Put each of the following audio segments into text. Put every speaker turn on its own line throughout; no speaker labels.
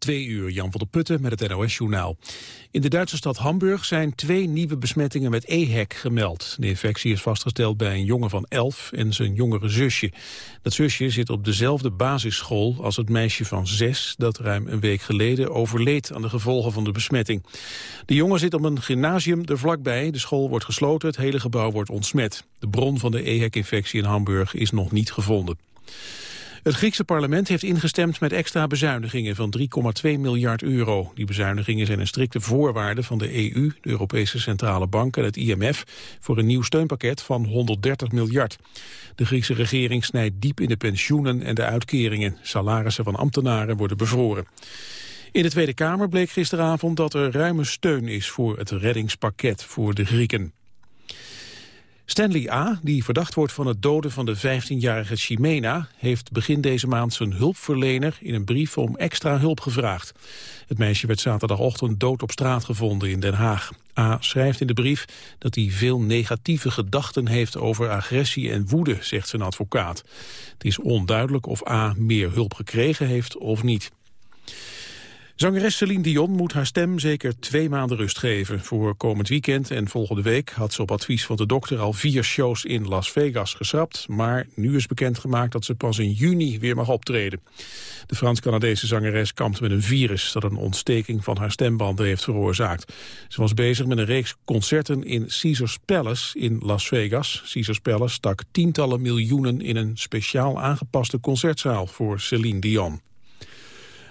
Twee uur, Jan van der Putten met het NOS-journaal. In de Duitse stad Hamburg zijn twee nieuwe besmettingen met EHEC gemeld. De infectie is vastgesteld bij een jongen van 11 en zijn jongere zusje. Dat zusje zit op dezelfde basisschool als het meisje van 6... dat ruim een week geleden overleed aan de gevolgen van de besmetting. De jongen zit op een gymnasium er vlakbij. De school wordt gesloten, het hele gebouw wordt ontsmet. De bron van de EHEC-infectie in Hamburg is nog niet gevonden. Het Griekse parlement heeft ingestemd met extra bezuinigingen van 3,2 miljard euro. Die bezuinigingen zijn een strikte voorwaarde van de EU, de Europese Centrale Bank en het IMF voor een nieuw steunpakket van 130 miljard. De Griekse regering snijdt diep in de pensioenen en de uitkeringen. Salarissen van ambtenaren worden bevroren. In de Tweede Kamer bleek gisteravond dat er ruime steun is voor het reddingspakket voor de Grieken. Stanley A., die verdacht wordt van het doden van de 15-jarige Chimena... heeft begin deze maand zijn hulpverlener in een brief om extra hulp gevraagd. Het meisje werd zaterdagochtend dood op straat gevonden in Den Haag. A. schrijft in de brief dat hij veel negatieve gedachten heeft over agressie en woede, zegt zijn advocaat. Het is onduidelijk of A. meer hulp gekregen heeft of niet. Zangeres Celine Dion moet haar stem zeker twee maanden rust geven. Voor komend weekend en volgende week had ze op advies van de dokter al vier shows in Las Vegas geschrapt. Maar nu is bekendgemaakt dat ze pas in juni weer mag optreden. De Frans-Canadese zangeres kampt met een virus dat een ontsteking van haar stembanden heeft veroorzaakt. Ze was bezig met een reeks concerten in Caesars Palace in Las Vegas. Caesars Palace stak tientallen miljoenen in een speciaal aangepaste concertzaal voor Celine Dion.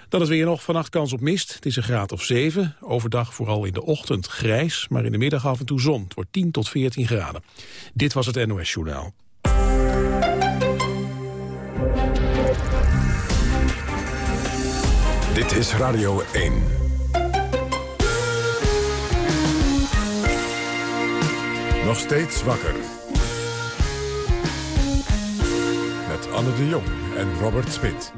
Dan is weer nog vannacht kans op mist. Het is een graad of 7. Overdag vooral in de ochtend grijs, maar in de middag af en toe zon. Het wordt 10 tot 14 graden. Dit was het NOS Journaal.
Dit is Radio 1. Nog steeds wakker. Met Anne de Jong en Robert Smit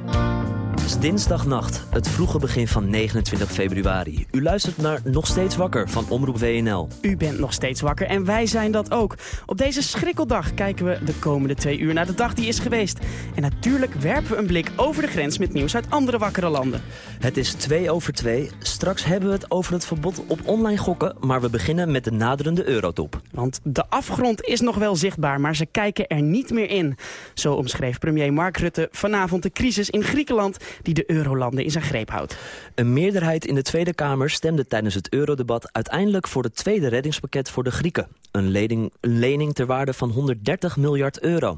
is dinsdagnacht, het vroege begin van 29 februari. U luistert naar Nog Steeds Wakker van Omroep WNL.
U bent nog steeds wakker en wij zijn dat ook. Op deze schrikkeldag kijken we de komende twee uur naar de dag die is geweest. En natuurlijk werpen we een blik over de grens met nieuws uit andere wakkere landen.
Het is twee over twee. Straks hebben we het over het verbod op online gokken... maar we beginnen met de naderende eurotop.
Want de afgrond is nog wel zichtbaar, maar ze kijken er niet meer in. Zo omschreef premier Mark Rutte vanavond de crisis in Griekenland die de eurolanden in zijn greep houdt.
Een meerderheid in de Tweede Kamer stemde tijdens het eurodebat uiteindelijk voor het tweede reddingspakket voor de Grieken. Een lening, een lening ter waarde van 130 miljard euro.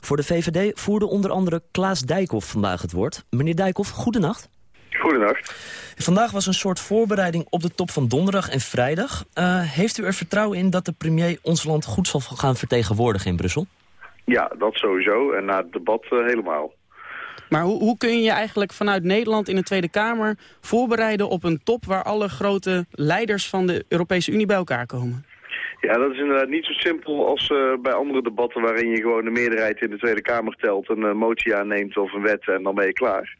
Voor de VVD voerde onder andere Klaas Dijkhoff vandaag het woord. Meneer Dijkhoff, goedenacht.
Goedenacht.
Vandaag was een soort voorbereiding op de top van donderdag en vrijdag. Uh, heeft u er vertrouwen in dat de premier ons land goed zal gaan vertegenwoordigen in Brussel?
Ja, dat sowieso. En na het debat uh, helemaal.
Maar hoe, hoe kun je je eigenlijk vanuit Nederland in de Tweede Kamer voorbereiden op een top waar alle grote leiders van de Europese Unie bij elkaar komen?
Ja, dat is inderdaad niet zo simpel als uh, bij andere debatten waarin je gewoon de meerderheid in de Tweede Kamer telt, een uh, motie aanneemt of een wet en dan ben je klaar.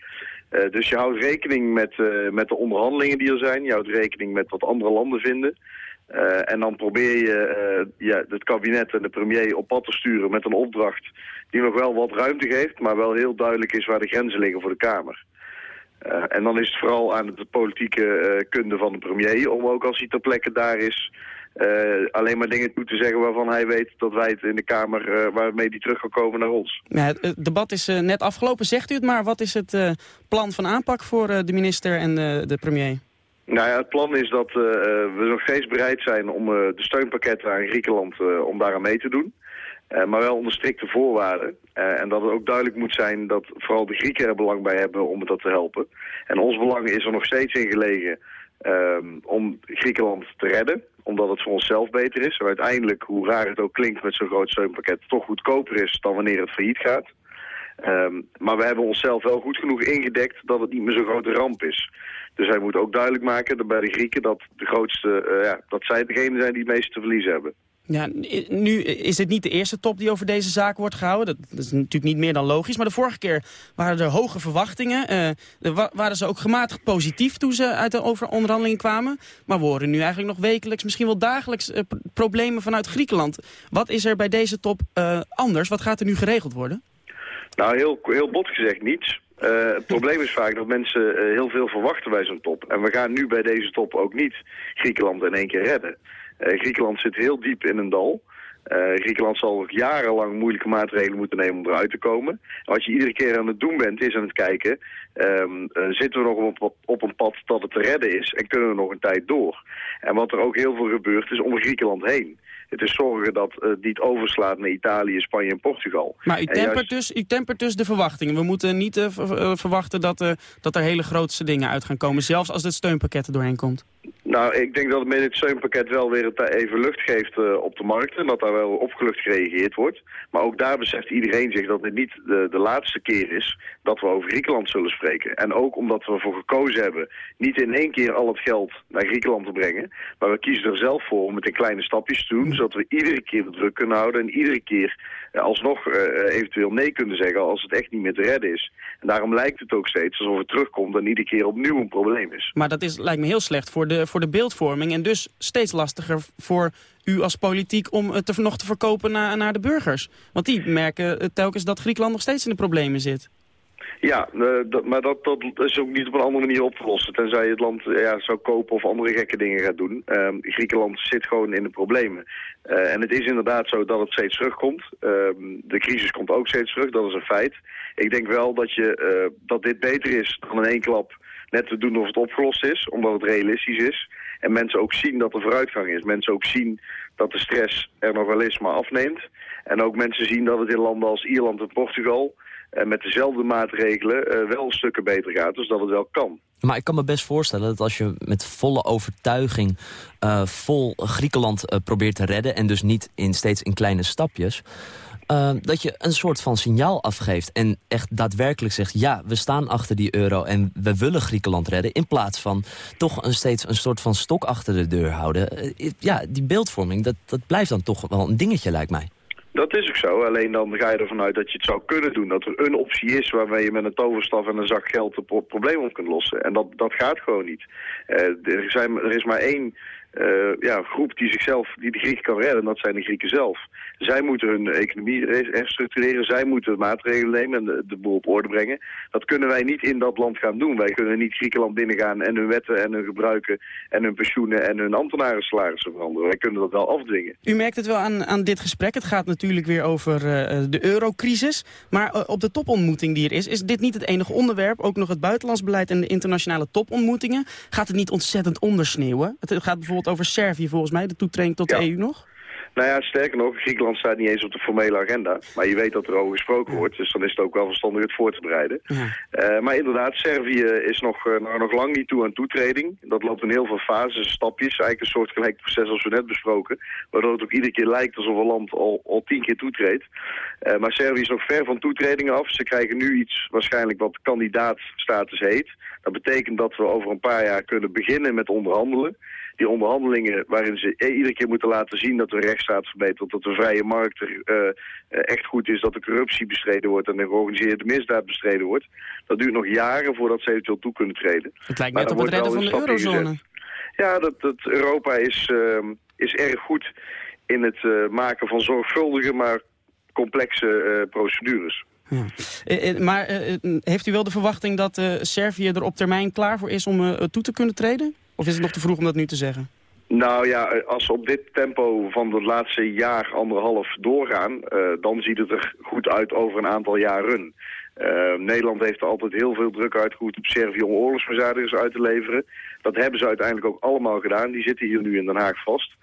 Uh, dus je houdt rekening met, met de onderhandelingen die er zijn, je houdt rekening met wat andere landen vinden. En dan probeer je ja, het kabinet en de premier op pad te sturen met een opdracht die nog wel wat ruimte geeft, maar wel heel duidelijk is waar de grenzen liggen voor de Kamer. Uh, en dan is het vooral aan de politieke kunde van de premier om ook als hij ter plekke daar is alleen maar dingen toe te zeggen waarvan hij weet dat wij het in de Kamer, waarmee die terug kan komen naar ons.
Ja, het debat is net afgelopen, zegt u het maar. Wat is het plan van aanpak voor de minister en de premier?
Nou ja, het plan is dat we nog steeds bereid zijn om de steunpakketten aan Griekenland om daaraan mee te doen. Maar wel onder strikte voorwaarden. en dat het ook duidelijk moet zijn dat vooral de Grieken er belang bij hebben om dat te helpen. En ons belang is er nog steeds in gelegen ehm, om Griekenland te redden. Omdat het voor onszelf beter is. En uiteindelijk, hoe raar het ook klinkt met zo'n groot steunpakket, toch goedkoper is dan wanneer het failliet gaat. Um, maar we hebben onszelf wel goed genoeg ingedekt dat het niet meer zo'n grote ramp is. Dus hij moet ook duidelijk maken bij de Grieken dat, de grootste, uh, ja, dat zij degene zijn die het meeste te verliezen hebben.
Ja, nu is het niet de eerste top die over deze zaak wordt gehouden. Dat is natuurlijk niet meer dan logisch. Maar de vorige keer waren er hoge verwachtingen. Uh, waren ze ook gematigd positief toen ze uit de onderhandelingen kwamen. Maar we horen nu eigenlijk nog wekelijks, misschien wel dagelijks... Uh, problemen vanuit Griekenland. Wat is er bij deze top uh, anders? Wat gaat er nu geregeld worden?
Nou, heel, heel bot gezegd niets. Het probleem is vaak dat mensen heel veel verwachten bij zo'n top. En we gaan nu bij deze top ook niet Griekenland in één keer redden. Uh, Griekenland zit heel diep in een dal. Uh, Griekenland zal ook jarenlang moeilijke maatregelen moeten nemen om eruit te komen. En wat je iedere keer aan het doen bent, is aan het kijken... Um, uh, zitten we nog op, op, een pad dat het te redden is en kunnen we nog een tijd door. En wat er ook heel veel gebeurt, is om Griekenland heen. Het is zorgen dat uh, die het overslaat naar Italië, Spanje en Portugal.
Maar u tempert, juist... dus, u tempert dus de verwachtingen. We moeten niet uh, verwachten dat, uh, dat er hele grootste dingen uit gaan komen. Zelfs als het steunpakket er doorheen komt.
Nou, ik denk dat het steunpakket wel weer even lucht geeft uh, op de markt. En dat daar wel opgelucht gereageerd wordt. Maar ook daar beseft iedereen zich dat dit niet de, de laatste keer is dat we over Griekenland zullen spreken. En ook omdat we ervoor gekozen hebben niet in één keer al het geld naar Griekenland te brengen. Maar we kiezen er zelf voor om het in kleine stapjes te doen. Zodat we iedere keer de druk kunnen houden. En iedere keer uh, alsnog uh, eventueel nee kunnen zeggen als het echt niet meer te redden is. En daarom lijkt het ook steeds alsof het terugkomt en iedere keer opnieuw een probleem is.
Maar dat is, lijkt me heel slecht voor de, voor de beeldvorming. En dus steeds lastiger voor u als politiek om het er nog te verkopen naar, naar de burgers. Want die merken telkens dat Griekenland nog steeds in de problemen zit.
Ja, dat, maar dat, dat is ook niet op een andere manier op te lossen. Tenzij het land ja, zou kopen of andere gekke dingen gaat doen. Uh, Griekenland zit gewoon in de problemen. En het is inderdaad zo dat het steeds terugkomt. de crisis komt ook steeds terug, dat is een feit. Ik denk wel dat, je, dat dit beter is dan in één klap net te doen of het opgelost is. Omdat het realistisch is. En mensen ook zien dat er vooruitgang is. Mensen ook zien dat de stress er nog wel is, maar afneemt. En ook mensen zien dat het in landen als Ierland en Portugal... Uh, met dezelfde maatregelen uh, wel stukken beter gaat. Dus dat het wel kan.
Maar ik kan me best voorstellen dat als je met volle overtuiging... Uh, vol Griekenland probeert te redden... en dus niet in, steeds in kleine stapjes... Uh, dat je een soort van signaal afgeeft en echt daadwerkelijk zegt... ja, we staan achter die euro en we willen Griekenland redden... in plaats van toch een steeds een soort van stok achter de deur houden. Uh, ja, die beeldvorming, dat, dat blijft dan toch wel een dingetje, lijkt mij.
Dat is ook zo, alleen dan ga je ervan uit dat je het zou kunnen doen. Dat er een optie is waarmee je met een toverstaf en een zak geld het pro probleem op kunt lossen. En dat, dat gaat gewoon niet. Uh, er, zijn, er is maar één uh, ja, groep die zichzelf, die de Grieken kan redden, dat zijn de Grieken zelf. Zij moeten hun economie herstructureren, zij moeten maatregelen nemen en de, de boel op orde brengen. Dat kunnen wij niet in dat land gaan doen. Wij kunnen niet Griekenland binnengaan en hun wetten en hun gebruiken en hun pensioenen en hun ambtenaren salarissen veranderen. Wij kunnen dat wel afdwingen.
U merkt het wel aan, aan dit gesprek. Het gaat natuurlijk weer over uh, de eurocrisis. Maar uh, op de topontmoeting die er is, is dit niet het enige onderwerp. Ook nog het buitenlands beleid en de internationale topontmoetingen. Gaat het niet ontzettend ondersneeuwen? Het gaat bijvoorbeeld over Servië volgens mij, de toetreding tot
ja.
de EU nog?
Nou ja, sterker nog, Griekenland staat niet eens op de formele agenda. Maar je weet dat er over gesproken wordt, dus dan is het ook wel verstandig het voor te bereiden. Ja. Uh, maar inderdaad, Servië is nog, uh, nou, nog lang niet toe aan toetreding. Dat loopt in heel veel fases, stapjes. Eigenlijk een soort gelijk proces als we net besproken. Waardoor het ook iedere keer lijkt alsof een land al, al tien keer toetreedt. Uh, maar Servië is nog ver van toetreding af. Ze krijgen nu iets waarschijnlijk wat kandidaatstatus heet. Dat betekent dat we over een paar jaar kunnen beginnen met onderhandelen die onderhandelingen waarin ze iedere keer moeten laten zien dat de rechtsstaat verbetert, dat de vrije markt er, uh, echt goed is, dat de corruptie bestreden wordt en de georganiseerde misdaad bestreden wordt. Dat duurt nog jaren voordat ze eventueel toe kunnen treden.
Het lijkt net op het redden van de eurozone.
Ja, dat, dat Europa is, uh, is erg goed in het uh, maken van zorgvuldige, maar complexe procedures.
Ja. Maar heeft u wel de verwachting dat Servië er op termijn klaar voor is om toe te kunnen treden? Of is het nog te vroeg om dat nu te zeggen?
Nou ja, als we op dit tempo van het laatste jaar, anderhalf doorgaan... dan ziet het er goed uit over een aantal jaren. Nederland heeft er altijd heel veel druk uitgevoerd op Servië om oorlogsmisdadigers uit te leveren. Dat hebben ze uiteindelijk ook allemaal gedaan. Die zitten hier nu in Den Haag vast.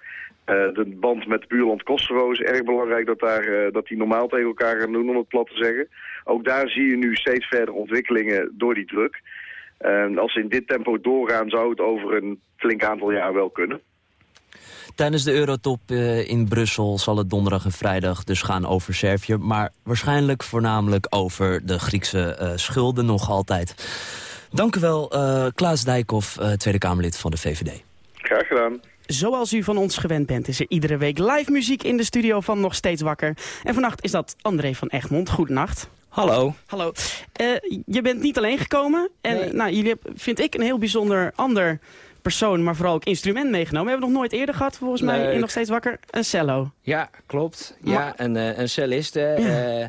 Uh, de band met buurland Kosovo is erg belangrijk dat, daar, uh, dat die normaal tegen elkaar gaan doen, om het plat te zeggen. Ook daar zie je nu steeds verder ontwikkelingen door die druk. Uh, als ze in dit tempo doorgaan, zou het over een flink aantal jaar wel kunnen.
Tijdens de Eurotop uh, in Brussel zal het donderdag en vrijdag dus gaan over Servië. Maar waarschijnlijk voornamelijk over de Griekse uh, schulden nog altijd. Dank u wel, uh, Klaas Dijkhoff, Tweede Kamerlid van de VVD.
Graag gedaan.
Zoals u van ons gewend bent is er iedere week live muziek in de studio van Nog Steeds Wakker. En vannacht is dat André van Egmond. Goedenacht.
Hallo.
Hallo. Uh, je bent niet alleen gekomen. En nee. nou, jullie hebben, vind ik, een heel bijzonder ander persoon, maar vooral ook instrument meegenomen. Hebben we nog nooit eerder gehad, volgens Leuk. mij, in Nog Steeds Wakker. Een cello.
Ja, klopt. Ja, maar, een, uh, een celliste, ja. uh,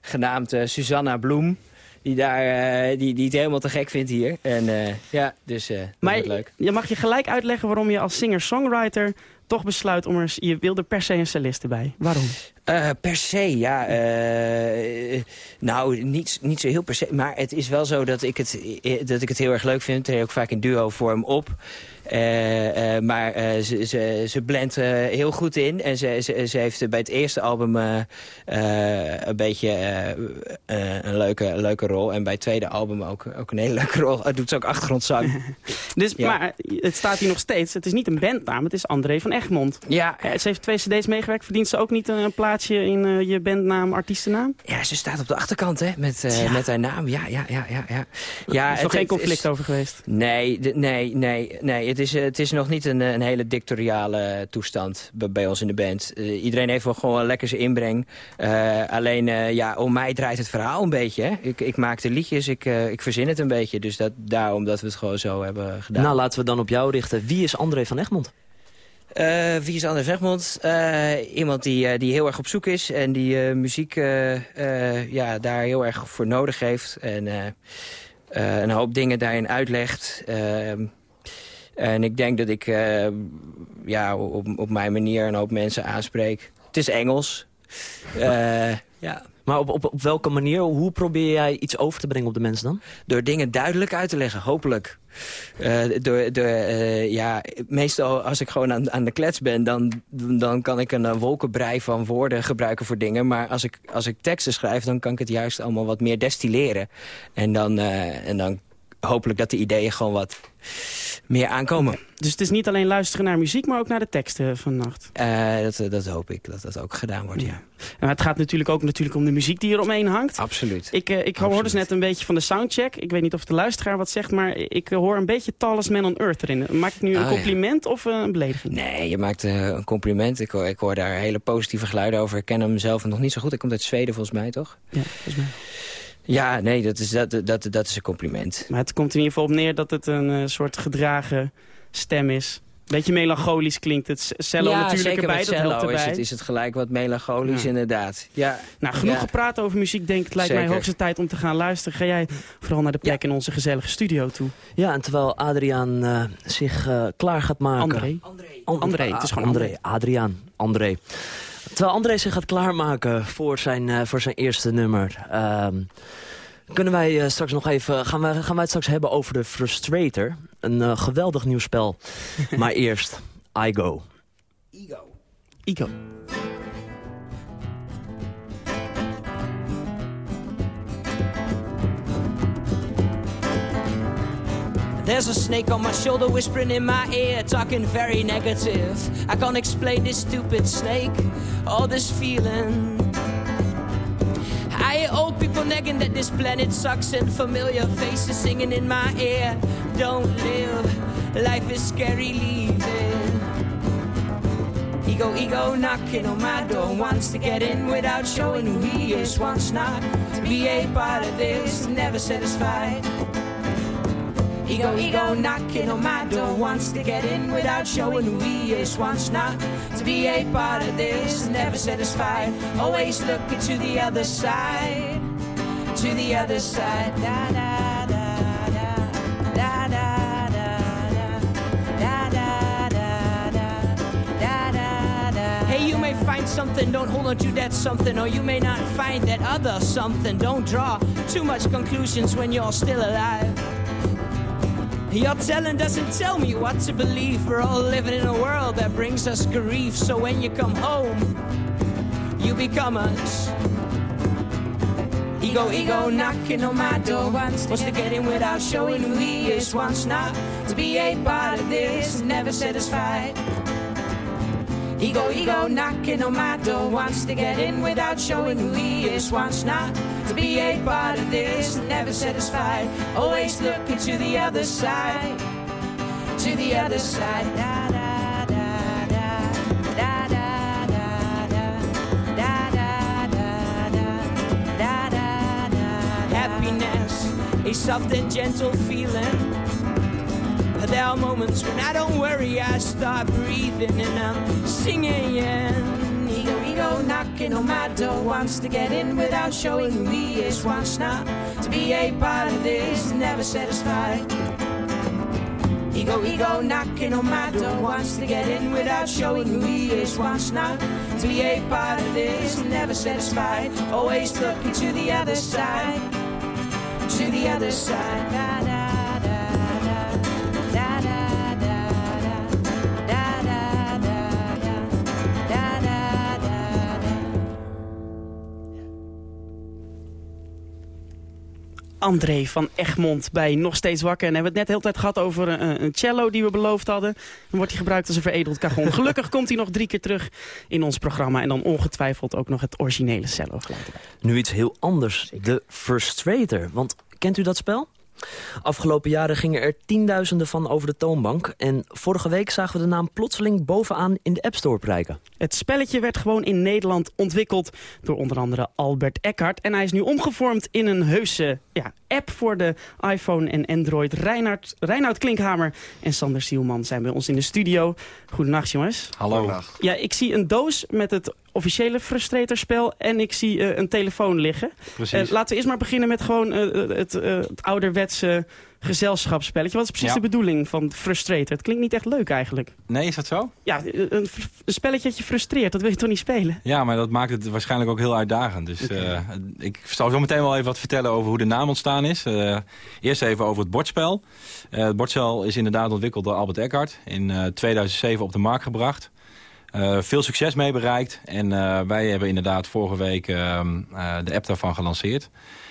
genaamd Susanna Bloem. die, daar, die, die het helemaal te gek vindt hier. En ja, dus maar leuk.
Je mag je gelijk uitleggen waarom je als singer-songwriter toch besluit om er... Je wilde per se een cellist bij. Waarom?
Uh, per se, ja. Uh, nou, niet, niet zo heel per se. Maar het is wel zo dat ik het, dat ik het heel erg leuk vind. Ik treed ook vaak in duo-vorm op. Uh, uh, maar uh, ze, ze, ze blendt heel goed in. En ze, ze, ze heeft bij het eerste album een beetje een leuke, leuke rol. En bij het tweede album ook, ook een hele leuke rol. Het doet ze ook achtergrondzang.
dus, Maar het staat hier nog steeds. Het is niet een bandnaam, het is André van Egmond.
Ja.
ze heeft twee cd's meegewerkt. Verdient ze ook niet een plaatsje in je bandnaam, artiestennaam?
Ja, ze staat op de achterkant hè, met, met haar naam. Ja, ja, ja, ja. ja.
ja er is nog geen conflict over geweest?
Nee, nee, nee, nee het is, eh, het is nog niet een, een hele dictatoriale toestand bij, ons in de band. Uh, iedereen heeft wel gewoon lekker zijn inbreng. Uh, alleen, ja, om mij draait het verhaal een beetje. Hè? Ik, ik maak de liedjes, ik, ik verzin het een beetje. Dus dat, daarom dat we het gewoon zo hebben gedaan.
Nou, laten we dan op jou richten. Wie is André van Egmond?
Uh, wie is André van Egmond? Uh, iemand die, die heel erg op zoek is en die muziek ja, daar heel erg voor nodig heeft. En een hoop dingen daarin uitlegt. En ik denk dat ik uh, ja, op, op mijn manier een hoop mensen aanspreek. Het is Engels. Uh, ja.
Maar op, op, op welke manier, hoe probeer jij iets over te brengen op de mensen dan?
Door dingen duidelijk uit te leggen, hopelijk. Uh, door, door, uh, ja, meestal als ik gewoon aan, aan de klets ben... Dan, dan kan ik een wolkenbrei van woorden gebruiken voor dingen. Maar als ik, als ik teksten schrijf, dan kan ik het juist allemaal wat meer destilleren. En dan, en dan hopelijk dat de ideeën gewoon wat meer aankomen.
Dus het is niet alleen luisteren naar muziek, maar ook naar de teksten vannacht?
Uh, dat, dat hoop ik, dat dat ook gedaan wordt, ja.
ja. het gaat natuurlijk ook natuurlijk om de muziek die er omheen hangt.
Absoluut.
Ik, uh, ik hoor dus net een beetje van de soundcheck. Ik weet niet of de luisteraar wat zegt, maar ik hoor een beetje Tallest Man on Earth erin. Maak ik nu een oh, compliment of een belediging?
Nee, je maakt uh, een compliment. Ik hoor, ik hoor daar hele positieve geluiden over. Ik ken hem zelf nog niet zo goed. Hij komt uit Zweden volgens mij, toch?
Ja, volgens mij.
Ja, nee, dat is, dat, dat, dat is een compliment.
Maar het komt in ieder geval op neer dat het een uh, soort gedragen stem is. Beetje melancholisch klinkt het. Cello
ja,
natuurlijk
zeker
erbij,
dat helpt erbij. Is het, is het gelijk wat melancholisch ja. inderdaad. Ja.
Nou, genoeg
ja.
gepraat over muziek. Denk het lijkt
zeker.
mij hoogste tijd om te gaan luisteren. Ga jij vooral naar de plek in onze gezellige studio toe?
Ja, en terwijl Adriaan uh, zich uh, klaar gaat maken...
André.
André.
And André. Het is gewoon
André. Adriaan. André. Terwijl André zich gaat klaarmaken voor zijn, uh, voor zijn eerste nummer... Um, kunnen wij uh, straks nog even, gaan, we, gaan wij het straks hebben over de Frustrator. Een uh, geweldig nieuw spel. maar eerst, I Go.
Ego.
Ego.
There's a snake on my shoulder whispering in my ear, talking very negative. I can't explain this stupid snake, all this feeling. I old people nagging that this planet sucks and familiar faces singing in my ear. Don't live, life is scary leaving. Ego, ego knocking on my door, wants to get in without showing who he is, wants not to be a part of this, never satisfied. Ego, ego, knocking on my door. Wants to get in without showing who he is. Wants not to be a part of this, never satisfied, always looking to the other side, to the other side. Da, da, may find something, don't hold on to that something, or you may not find that other something. Don't draw too much conclusions when you're still alive. Your telling doesn't tell me what to believe. We're all living in a world that brings us grief. So when you come home, you become us. Ego, ego, knocking on my door. Wants to get in without showing who he is. Wants not to be a part of this. Never satisfied. Ego, ego, knocking on my door. Wants to get in without showing who he is. Wants not to be a part of this. Never satisfied. Always looking to the other side. To the other side. Da, da. Happiness, a soft and gentle feeling. There are moments when I don't worry, I start breathing and I'm singing. Ego, ego, knocking on my door. Wants to get in without showing who he is. Wants not to be a part of this. Never satisfied. Ego, ego, knocking on my door. Wants to get in without showing who he is. Wants not to be a part of this. Never satisfied. Always looking to the other side. To the other side.
André van Egmond bij Nog Steeds Wakker. En we hebben het net de hele tijd gehad over een, een cello die we beloofd hadden. Dan wordt hij gebruikt als een veredeld cajon. Gelukkig komt hij nog drie keer terug in ons programma. En dan ongetwijfeld ook nog het originele cello geluid.
Nu iets heel anders, de Frustrator. Want kent u dat spel? Afgelopen jaren gingen er tienduizenden van over de toonbank. En vorige week zagen we de naam plotseling bovenaan in de App Store prijken.
Het spelletje werd gewoon in Nederland ontwikkeld door onder andere Albert Eckhart. En hij is nu omgevormd in een heuse ja, app voor de iPhone en Android. Reinhard, Reinoud Klinkhamer en Sander Sielman zijn bij ons in de studio. Goedenacht jongens.
Hallo.
Ja, ik zie een doos met het officiële Frustrator-spel en ik zie eh, een telefoon liggen.
Precies.
Eh, laten we eerst maar beginnen met gewoon eh, het, eh, het ouderwetse gezelschapsspelletje. Wat is precies
Ja.
de bedoeling van Frustrator? Het klinkt niet echt leuk eigenlijk.
Nee, is dat zo?
Ja, een, een spelletje dat je frustreert, dat wil je toch niet spelen?
Ja, maar dat maakt het waarschijnlijk ook heel uitdagend. Dus eh, ik zal zo meteen wel even wat vertellen over hoe de naam ontstaan is. Eh, eerst even over het bordspel. Eh, het bordspel is inderdaad ontwikkeld door Albert Eckhart. In eh, 2007 op de markt gebracht. Veel succes mee bereikt. En wij hebben inderdaad vorige week ehm, eh, de app daarvan gelanceerd.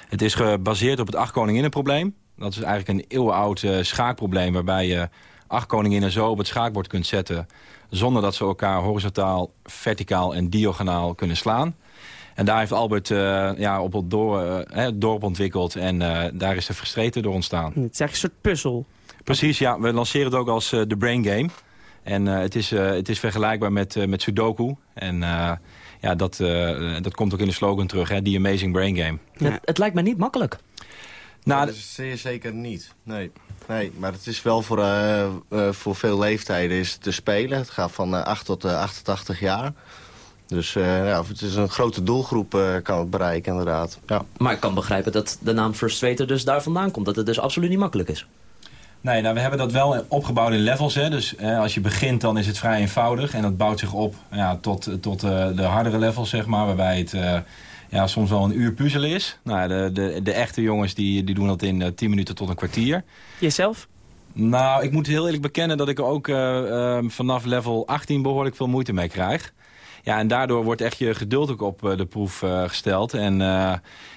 Het is gebaseerd op het acht koninginnenprobleem. Dat is eigenlijk een eeuwenoud eh, schaakprobleem... waarbij je acht koninginnen zo op het schaakbord kunt zetten... zonder dat ze elkaar horizontaal, verticaal en diagonaal kunnen slaan. En daar heeft Albert eh, ja, op het, door, eh, dorp ontwikkeld... en eh, daar is de Frustrator door ontstaan.
Het is eigenlijk een soort puzzel.
Precies, ja. We lanceren het ook als de Brain Game. En eh, het, is, eh, het is vergelijkbaar met, eh, met Sudoku. En eh, ja, dat, eh, dat komt ook in de slogan terug, hè, The Amazing Brain Game.
Ja.
Het, het lijkt mij niet makkelijk.
Nou,
dat is zeer zeker niet. Nee. nee, maar het is wel voor, eh, eh, voor veel leeftijden is het te spelen. Het gaat van eh, 8 tot eh, 88 jaar. Dus eh, ja, het is een grote doelgroep eh, kan het bereiken inderdaad. Ja.
Maar ik kan begrijpen dat de naam Frustrator dus daar vandaan komt. Dat het dus absoluut niet makkelijk is.
Nee, nou, we hebben dat wel opgebouwd in levels. Hè. Dus eh, als je begint, dan is het vrij eenvoudig. En dat bouwt zich op ja, tot, tot eh, de hardere levels, zeg maar. Waarbij het eh, ja, soms wel een uur puzzelen is. Nou, de, de, de echte jongens die, die doen dat in eh, 10 minuten tot een kwartier.
Jezelf?
Nou, ik moet heel eerlijk bekennen dat ik er ook eh, eh, vanaf level 18 behoorlijk veel moeite mee krijg. Ja, en daardoor wordt echt je geduld ook op eh, de proef eh, gesteld. En eh,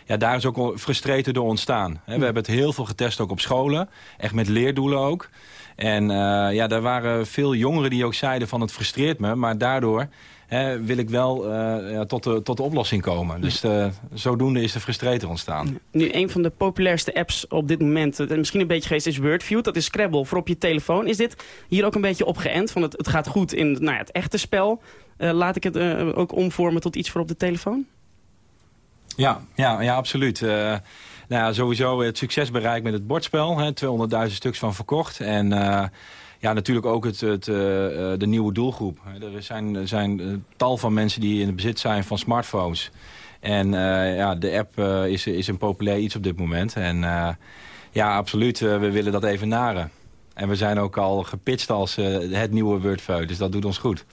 ja, daar is ook al frustrator door ontstaan. We hebben het heel veel getest ook op scholen. Echt met leerdoelen ook. En eh, ja, daar waren veel jongeren die ook zeiden van het frustreert me. Maar daardoor hè, wil ik wel eh, ja, tot, de, tot de oplossing komen. Dus eh, zodoende is de frustrator ontstaan.
Nu, een van de populairste apps op dit moment, eh, misschien een beetje geweest, is Wordview. Dat is Scrabble voor op je telefoon. Is dit hier ook een beetje op geënt? Van het, het gaat goed in nou ja, het echte spel. Laat ik het ook omvormen tot iets voor op de telefoon?
Ja, ja, ja absoluut. Nou ja, sowieso het succes bereikt met het bordspel. hè, 200.000 stuks van verkocht. En ja, natuurlijk ook het, het, eh, eh, de nieuwe doelgroep. Er zijn, er zijn eh, tal van mensen die in het bezit zijn van smartphones. En ja, de app is, is een populair iets op dit moment. En ja, absoluut, we willen dat even naren. En we zijn ook al gepitcht als het nieuwe Wordview. Dus dat doet ons goed.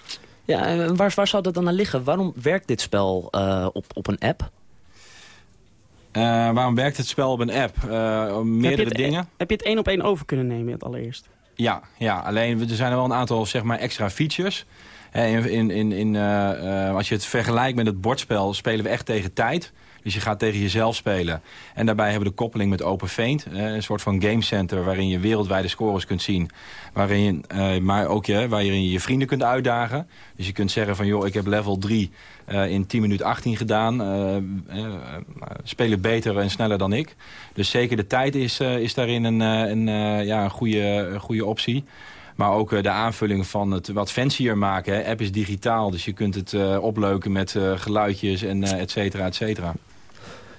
Ja, en waar, waar zou dat dan aan liggen? Waarom werkt dit spel op, op een app?
Waarom werkt het spel op een app? Meerdere
heb het,
dingen.
Heb je het één op één over kunnen nemen het allereerst?
Ja, ja, alleen er zijn er wel een aantal zeg maar, extra features. In, in, in, eh, eh, als je het vergelijkt met het bordspel, spelen we echt tegen tijd. Dus je gaat tegen jezelf spelen. En daarbij hebben we de koppeling met Open Feint. een soort van gamecenter waarin je wereldwijde scores kunt zien. Waarin eh, maar ook je, waarin je je vrienden kunt uitdagen. Dus je kunt zeggen van joh, ik heb level 3 eh, in 10 minuten 18 gedaan. eh, spelen beter en sneller dan ik. Dus zeker de tijd is, is daarin een, een, ja, een, goede, goede optie. Maar ook de aanvulling van het wat fancier maken. App is digitaal, dus je kunt het opleuken met geluidjes en et cetera, et cetera.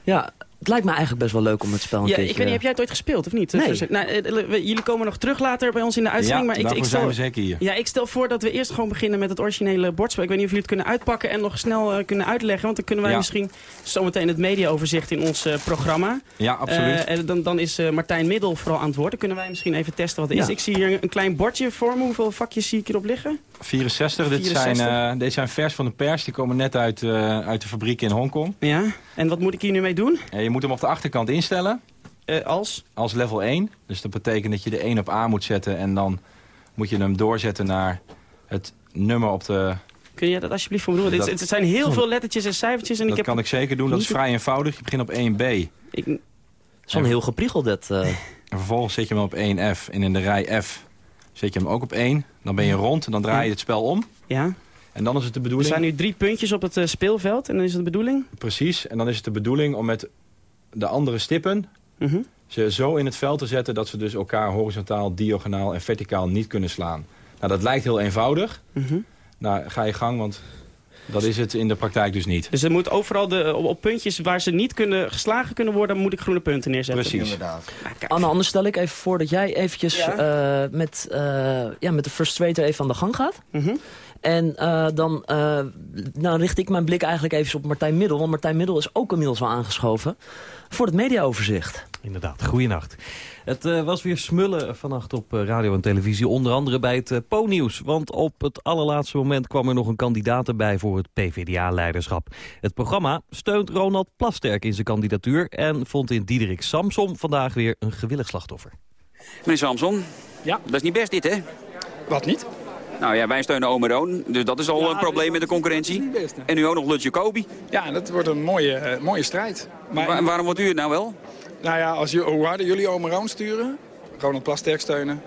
Ja, het lijkt me eigenlijk best wel leuk om het spel een
Ja,
keertje...
ik weet niet, heb jij het ooit gespeeld of niet?
Nee.
Nou, eh, we- jullie komen nog terug later bij ons in de uitzending.
Ja,
maar ik, ik
zijn
stel,
we zeker hier.
Ja, ik stel voor dat we eerst gewoon beginnen met het originele bordspel. Ik weet niet of jullie het kunnen uitpakken en nog snel eh, kunnen uitleggen. Want dan kunnen wij
Ja.
misschien zometeen het mediaoverzicht in ons eh, programma.
Ja, absoluut.
Eh, en dan, dan is eh, Martijn Middel vooral aan het woord. Dan kunnen wij misschien even testen wat het is. Ik zie hier een klein bordje voor me. Hoeveel vakjes zie ik hierop liggen?
64, dit
64.
Zijn, eh, dit zijn vers van de pers. Die komen net uit, eh, uit de fabriek in Hongkong.
Ja. En wat moet ik hier nu mee doen?
En je moet hem op de achterkant instellen.
Eh, als?
als level 1. Dus dat betekent dat je de 1 op A moet zetten en dan moet je hem doorzetten naar het nummer op de...
Kun je dat alsjeblieft voor me doen?
Dat-
Het zijn heel veel lettertjes en cijfertjes. En
dat
ik heb
kan ik zeker doen, dat is vrij eenvoudig. Je begint op 1B.
Ik,
Zo'n heel gepriegeld dat. eh.
En vervolgens zet je hem op 1F. En in de rij F zet je hem ook op 1. Dan ben je rond en dan draai je het spel om.
ja.
En dan is het de
Er
bedoeling...
zijn nu drie puntjes op het eh, speelveld. En dan is het de bedoeling?
Precies. En dan is het de bedoeling om met de andere stippen...
Mhm.
ze zo in het veld te zetten dat ze dus elkaar horizontaal, diagonaal en verticaal niet kunnen slaan. Nou, dat lijkt heel eenvoudig.
Mhm.
Nou, ga je gang, want dat is het in de praktijk dus niet.
Dus er moet overal de, op, op puntjes waar ze niet kunnen, geslagen kunnen worden, moet ik groene punten neerzetten.
Precies.
Inderdaad.
Ah.
Anne, anders stel ik even voor dat jij eventjes
Ja.
eh, met, eh, ja, met de Frustrator even aan de gang gaat.
Mhm.
En eh, dan eh, nou richt ik mijn blik eigenlijk even op Martijn Middel. Want Martijn Middel is ook inmiddels wel aangeschoven voor het mediaoverzicht.
Inderdaad, goeienacht. Het eh, was weer smullen vannacht op eh, radio en televisie. Onder andere bij het uh, Po-nieuws. Want op het allerlaatste moment kwam er nog een kandidaat erbij voor het PvdA-leiderschap. Het programma steunt Ronald Plasterk in zijn kandidatuur... en vond in Diederik Samsom vandaag weer een gewillig slachtoffer.
Meneer Samson,
Ja.
dat is niet best dit, hè?
Wat niet?
Nou ja, wij steunen Omeroon, dus dat is al
Ja,
een probleem met de concurrentie. En nu ook nog Lutje Kobi.
Ja, dat wordt een mooie, eh, mooie strijd. Maar
Wa- waarom wordt u het nou wel?
nou ja, als, harder jullie Ome Roon sturen, Ronald Plasterk steunen,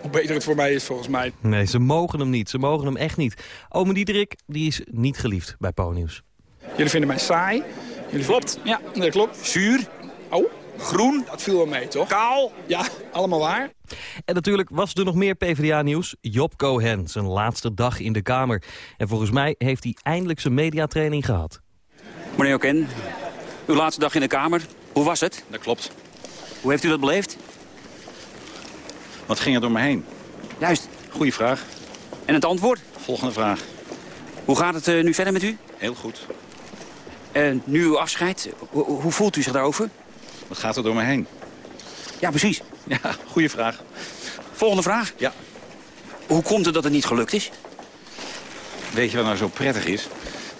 hoe beter het voor mij is volgens mij.
Nee, ze mogen hem niet. Ze mogen hem echt niet. Ome Diederik die is niet geliefd bij Po-nieuws.
Jullie vinden mij saai. Jullie klopt. Ja, dat klopt.
Zuur,
Oh,
groen,
dat viel wel mee, toch?
kaal.
Ja, allemaal waar.
En natuurlijk was er nog meer PvdA-nieuws. Job Cohen, zijn laatste dag in de Kamer. En volgens mij heeft hij eindelijk zijn mediatraining gehad.
Meneer Oken, uw laatste dag in de Kamer. Hoe was het?
Dat klopt.
Hoe heeft u dat beleefd?
Wat ging er door me heen?
Juist.
Goeie vraag.
En het antwoord?
Volgende vraag.
Hoe gaat het eh, nu verder met u?
Heel goed.
En nu uw afscheid, hoe voelt u zich daarover?
Wat gaat er door me heen?
Ja, precies.
Ja, goede vraag.
Volgende vraag.
Ja.
Hoe komt het dat het niet gelukt is?
Weet je wat nou zo prettig is?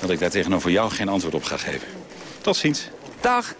Dat ik daar tegenover jou geen antwoord op ga geven. Tot ziens.
Dag.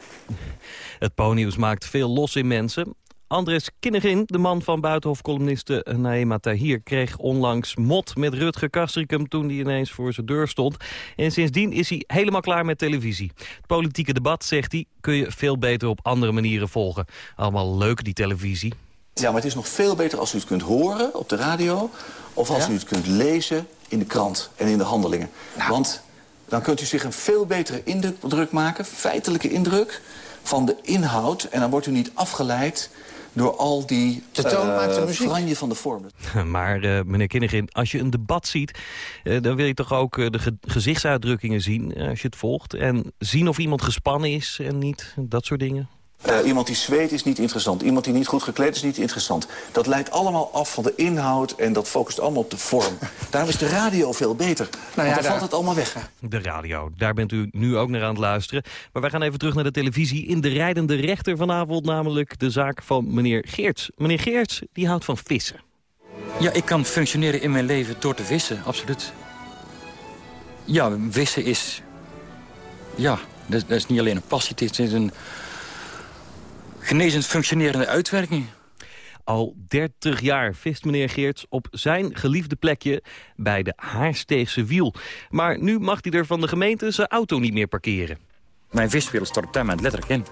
Het Po-nieuws maakt veel los in mensen. Andres Kinnegin, de man van buitenhofcolumniste Naema Tahir... kreeg onlangs mot met Rutger Kastrikum toen hij ineens voor zijn deur stond. En sindsdien is hij helemaal klaar met televisie. Het politieke debat, zegt hij, kun je veel beter op andere manieren volgen. Allemaal leuk, die televisie.
Ja, maar het is nog veel beter als u het kunt horen op de radio... of als u het kunt lezen in de krant en in de handelingen. Want dan kunt u zich een veel betere indruk maken, feitelijke indruk... van de inhoud en dan wordt u niet afgeleid door al die
De toon
eh,
maakt de muziek.
franje van de vorm.
Maar eh, meneer Kinnegin, als je een debat ziet... eh, dan wil je toch ook de ge- gezichtsuitdrukkingen zien als je het volgt. En zien of iemand gespannen is en niet, dat soort dingen.
Eh, iemand die zweet is niet interessant. Iemand die niet goed gekleed is niet interessant. Dat leidt allemaal af van de inhoud en dat focust allemaal op de vorm. Daarom is de radio veel beter.
Nou
want
ja,
dan
daar-
valt het allemaal weg.
De radio, daar bent u nu ook naar aan het luisteren. Maar wij gaan even terug naar de televisie. In de rijdende rechter vanavond namelijk de zaak van meneer Geerts. Meneer Geerts, die houdt van vissen.
Ja, ik kan functioneren in mijn leven door te vissen, absoluut. Ja, vissen is... Ja, dat, dat is niet alleen een passie, het is een genezend functionerende uitwerking.
Al 30 jaar vist meneer Geerts op zijn geliefde plekje bij de Haarsteegse Wiel. Maar nu mag hij er van de gemeente zijn auto niet meer parkeren.
Mijn viswereld stort op dat moment letterlijk in.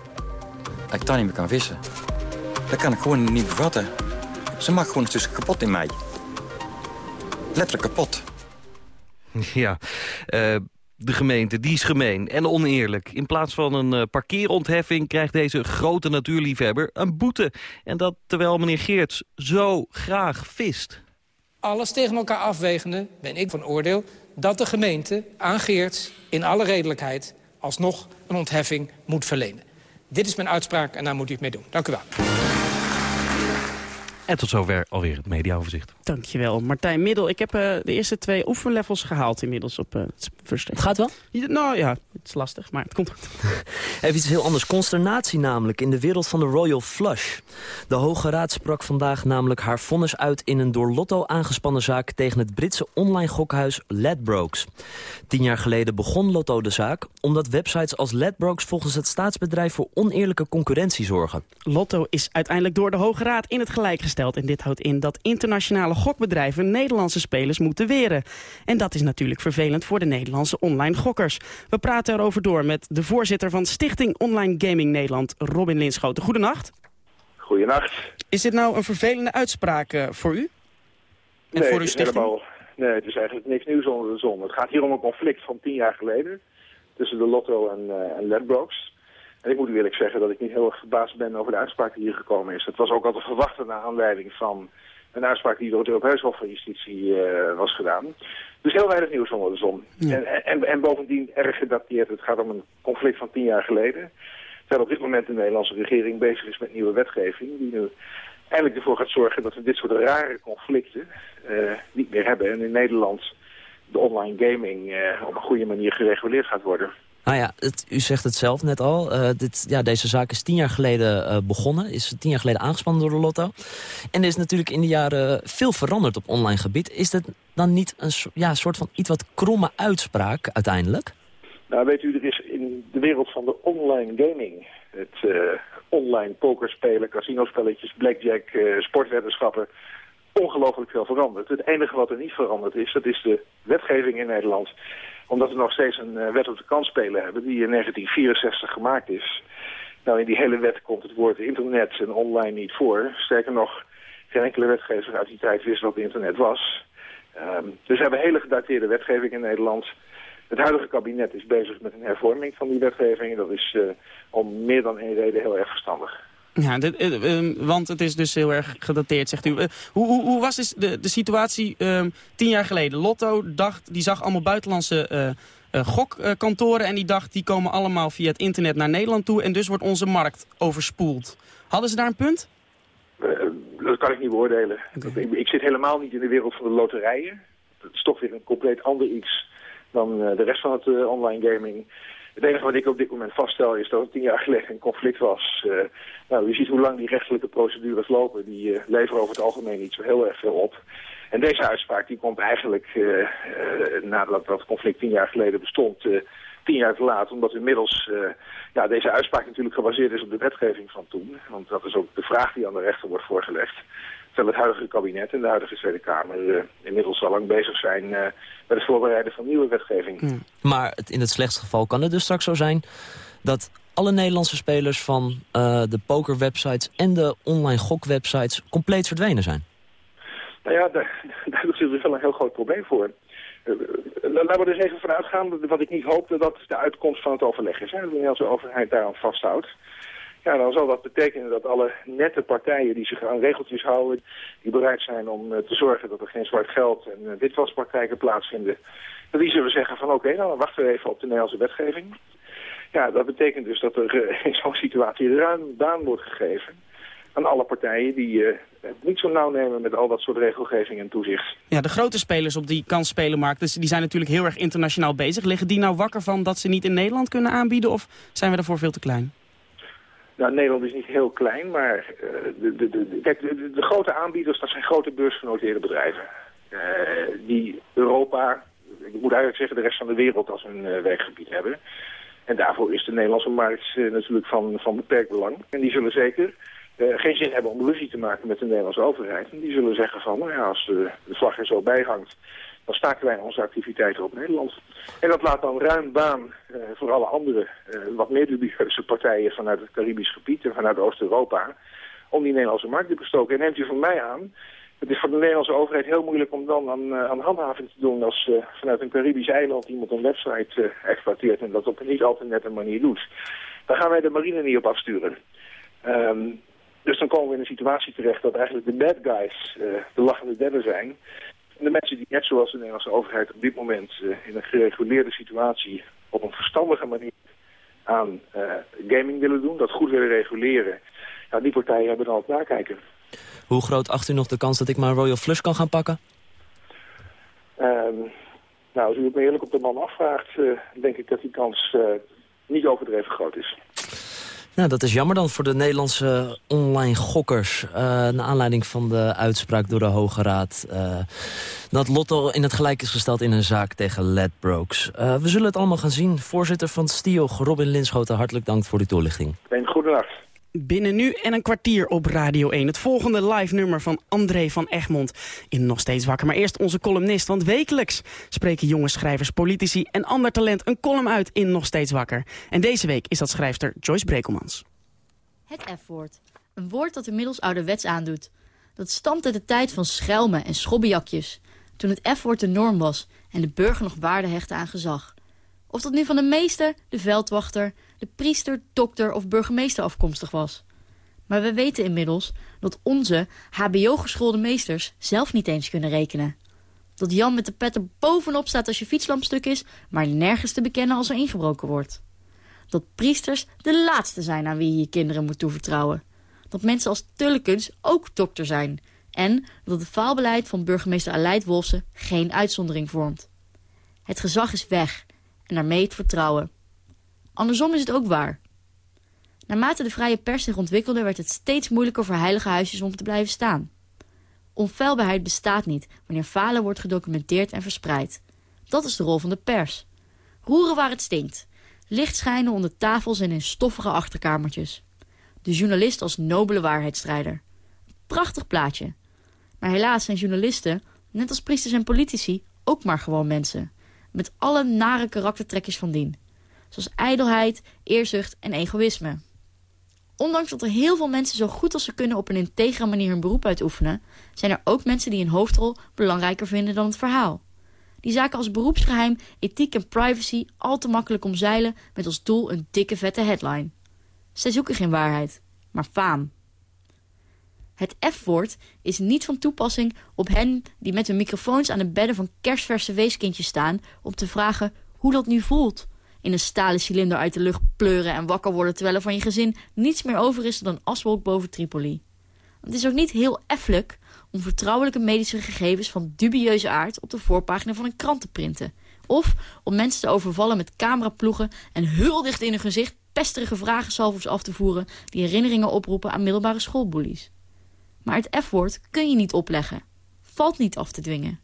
Dat ik daar niet meer kan vissen. Dat kan ik gewoon niet bevatten. Ze maakt gewoon stukje kapot in mij. Letterlijk kapot.
Ja, eh, de gemeente, die is gemeen en oneerlijk. In plaats van een eh, parkeerontheffing krijgt deze grote natuurliefhebber een boete. En dat terwijl meneer Geerts zo graag vist.
Alles tegen elkaar afwegende ben ik van oordeel dat de gemeente aan Geerts in alle redelijkheid alsnog een ontheffing moet verlenen. Dit is mijn uitspraak en daar moet u het mee doen. Dank u wel.
En tot zover alweer het mediaoverzicht.
Dankjewel, Martijn Middel. Ik heb uh, de eerste twee oefenlevels gehaald inmiddels op uh, het
Het gaat wel?
Ja, nou ja, het is lastig, maar het komt goed.
Even iets heel anders. Consternatie namelijk in de wereld van de Royal Flush. De Hoge Raad sprak vandaag namelijk haar vonnis uit... in een door Lotto aangespannen zaak tegen het Britse online gokhuis Ladbrokes. Tien jaar geleden begon Lotto de zaak... omdat websites als Ladbrokes volgens het staatsbedrijf... voor oneerlijke concurrentie zorgen.
Lotto is uiteindelijk door de Hoge Raad in het gelijk gesteld en dit houdt in dat internationale gokbedrijven Nederlandse spelers moeten weren. En dat is natuurlijk vervelend voor de Nederlandse online gokkers. We praten erover door met de voorzitter van Stichting Online Gaming Nederland, Robin Linschoten. Goedenacht.
Goedenacht.
Is dit nou een vervelende uitspraak uh, voor u? En
nee,
voor uw stichting?
Helemaal, nee, het is eigenlijk niks nieuws onder de zon. Het gaat hier om een conflict van tien jaar geleden tussen de Lotto en, uh, en. En ik moet u eerlijk zeggen dat ik niet heel erg verbaasd ben over de uitspraak die hier gekomen is. Het was ook al te verwachten naar aanleiding van een uitspraak die door het Europees Hof van Justitie uh, was gedaan. Dus heel weinig nieuws onder de zon. En, en, en, bovendien erg gedateerd. Het gaat om een conflict van tien jaar geleden. Terwijl op dit moment de Nederlandse regering bezig is met nieuwe wetgeving. Die nu eindelijk ervoor gaat zorgen dat we dit soort rare conflicten uh, niet meer hebben. En in Nederland de online gaming uh, op een goede manier gereguleerd gaat worden.
Nou ja, het, u zegt het zelf net al. Uh, dit, ja, deze zaak is tien jaar geleden uh, begonnen. Is tien jaar geleden aangespannen door de Lotto. En er is natuurlijk in de jaren veel veranderd op online gebied. Is dat dan niet een ja, soort van iets wat kromme uitspraak uiteindelijk?
Nou, weet u, er is in de wereld van de online gaming... het uh, online pokerspelen, casinospelletjes, blackjack, sportweddenschappen... ongelooflijk veel veranderd. Het enige wat er niet veranderd is, dat is de wetgeving in Nederland omdat we nog steeds een uh, wet op de kansspelen hebben die in 1964 gemaakt is. Nou, in die hele wet komt het woord internet en online niet voor. Sterker nog, geen enkele wetgever uit die tijd wist wat internet was. Um, dus we hebben hele gedateerde wetgeving in Nederland. Het huidige kabinet is bezig met een hervorming van die wetgeving. Dat is uh, om meer dan één reden heel erg verstandig.
Ja, dit, uh, want het is dus heel erg gedateerd, zegt u. Uh, hoe, hoe, hoe, was dus de, de situatie uh, tien jaar geleden? Lotto dacht, die zag allemaal buitenlandse gokkantoren... en die dacht, die komen allemaal via het internet naar Nederland toe... en dus wordt onze markt overspoeld. Hadden ze daar een punt?
dat kan ik niet beoordelen. Okay. Ik, ik, zit helemaal niet in de wereld van de loterijen. Dat is toch weer een compleet ander iets dan de rest van het online gaming... Het enige wat ik op dit moment vaststel is dat het tien jaar geleden een conflict was. Uh, nou, u ziet hoe lang die rechtelijke procedures lopen. Die uh, leveren over het algemeen niet zo heel erg veel op. En deze uitspraak die komt eigenlijk uh, nadat dat conflict tien jaar geleden bestond tien jaar te laat. Omdat inmiddels ja, deze uitspraak natuurlijk gebaseerd is op de wetgeving van toen. Want dat is ook de vraag die aan de rechter wordt voorgelegd. Het huidige kabinet en de huidige Tweede Kamer uh, inmiddels al lang bezig zijn uh, met het voorbereiden van nieuwe wetgeving.
Hmm. Maar het, in het slechtste geval kan het dus straks zo zijn dat alle Nederlandse spelers van de pokerwebsites en de online gokwebsites compleet verdwenen zijn.
Nou ja, daar, daar is dus wel een heel groot probleem voor. Uh, laten we dus even vanuit gaan, wat ik niet hoop, dat de uitkomst van het overleg is. Hè, dat de Nederlandse overheid daaraan vasthoudt. Ja, dan zal dat betekenen dat alle nette partijen die zich aan regeltjes houden... die bereid zijn om uh, te zorgen dat er geen zwart geld en uh, witwaspraktijken plaatsvinden... dat die zullen zeggen van oké, nou, dan wachten we even op de Nederlandse wetgeving. Ja, dat betekent dus dat er uh, in zo'n situatie ruim baan wordt gegeven aan alle partijen die het niet zo nauw nemen met al dat soort regelgeving en toezicht.
Ja, de grote spelers op die kansspelenmarkt, dus die zijn natuurlijk heel erg internationaal bezig. Liggen die nou wakker van dat ze niet in Nederland kunnen aanbieden of zijn we daarvoor veel te klein?
Nou, Nederland is niet heel klein, maar uh, de, de, de, kijk, de, de, grote aanbieders, dat zijn grote beursgenoteerde bedrijven. Uh, die Europa, ik moet eigenlijk zeggen de rest van de wereld als hun uh, werkgebied hebben. En daarvoor is de Nederlandse markt natuurlijk van, van beperkt belang. En die zullen zeker geen zin hebben om ruzie te maken met de Nederlandse overheid. En die zullen zeggen van, nou ja, als de, de vlag er zo bij hangt, dan staken wij onze activiteiten op Nederland. En dat laat dan ruim baan uh, voor alle andere, uh, wat meer dubieuze partijen vanuit het Caribisch gebied en vanuit Oost-Europa, om die Nederlandse markt te bestoken. En neemt u van mij aan, het is voor de Nederlandse overheid heel moeilijk om dan aan, uh, aan handhaving te doen als vanuit een Caribisch eiland iemand een website exploiteert en dat op een niet al te nette manier doet. Dan gaan wij de marine niet op afsturen. Um, dus dan komen we in een situatie terecht dat eigenlijk de bad guys de lachende derde zijn de mensen die net zoals de Nederlandse overheid op dit moment uh, in een gereguleerde situatie op een verstandige manier aan gaming willen doen, dat goed willen reguleren. Ja, die partijen hebben dan op nakijken.
Hoe groot acht u nog de kans dat ik maar Royal Flush kan gaan pakken?
Ehm, nou, als u het me eerlijk op de man afvraagt, denk ik dat die kans niet overdreven groot is.
Nou, dat is jammer dan voor de Nederlandse online gokkers. Uh, naar aanleiding van de uitspraak door de Hoge Raad... Uh, dat Lotto in het gelijk is gesteld in een zaak tegen Ledbrokes. Uh, we zullen het allemaal gaan zien. Voorzitter van Stio, Robin Linschoten, hartelijk dank voor die toelichting.
Goedendag.
Binnen nu en een kwartier op Radio 1. Het volgende live nummer van André van Egmond. In Nog Steeds Wakker. Maar eerst onze columnist. Want wekelijks spreken jonge schrijvers, politici en ander talent een column uit in Nog Steeds Wakker. En deze week is dat schrijfster Joyce Brekelmans.
Het F-woord. Een woord dat inmiddels ouderwets aandoet. Dat stamt uit de tijd van schelmen en schobbejakjes. Toen het F-woord de norm was en de burger nog waarde hechtte aan gezag. Of dat nu van de meester, de veldwachter, de priester, dokter of burgemeester afkomstig was. Maar we weten inmiddels dat onze hbo-geschoolde meesters zelf niet eens kunnen rekenen. Dat Jan met de pet er bovenop staat als je fietslamp stuk is, maar nergens te bekennen als er ingebroken wordt. Dat priesters de laatste zijn aan wie je je kinderen moet toevertrouwen. Dat mensen als Tullekens ook dokter zijn. En dat het faalbeleid van burgemeester Aleid Wolfsen geen uitzondering vormt. Het gezag is weg en daarmee het vertrouwen. Andersom is het ook waar. Naarmate de vrije pers zich ontwikkelde... werd het steeds moeilijker voor heilige huisjes om te blijven staan. Onfeilbaarheid bestaat niet wanneer falen wordt gedocumenteerd en verspreid. Dat is de rol van de pers. Roeren waar het stinkt. Licht schijnen onder tafels en in stoffige achterkamertjes. De journalist als nobele waarheidsstrijder. Prachtig plaatje. Maar helaas zijn journalisten, net als priesters en politici, ook maar gewoon mensen. Met alle nare karaktertrekjes van dien zoals ijdelheid, eerzucht en egoïsme. Ondanks dat er heel veel mensen zo goed als ze kunnen op een integere manier hun beroep uitoefenen, zijn er ook mensen die een hoofdrol belangrijker vinden dan het verhaal. Die zaken als beroepsgeheim, ethiek en privacy al te makkelijk omzeilen met als doel een dikke vette headline. Zij zoeken geen waarheid, maar faam. Het F-woord is niet van toepassing op hen die met hun microfoons aan de bedden van kerstverse weeskindjes staan om te vragen hoe dat nu voelt in een stalen cilinder uit de lucht pleuren en wakker worden... terwijl er van je gezin niets meer over is dan aswolk boven Tripoli. Het is ook niet heel effelijk om vertrouwelijke medische gegevens van dubieuze aard... op de voorpagina van een krant te printen. Of om mensen te overvallen met cameraploegen en heel dicht in hun gezicht... pesterige vragensalvers af te voeren die herinneringen oproepen aan middelbare schoolbullies. Maar het F-woord kun je niet opleggen. Valt niet af te dwingen.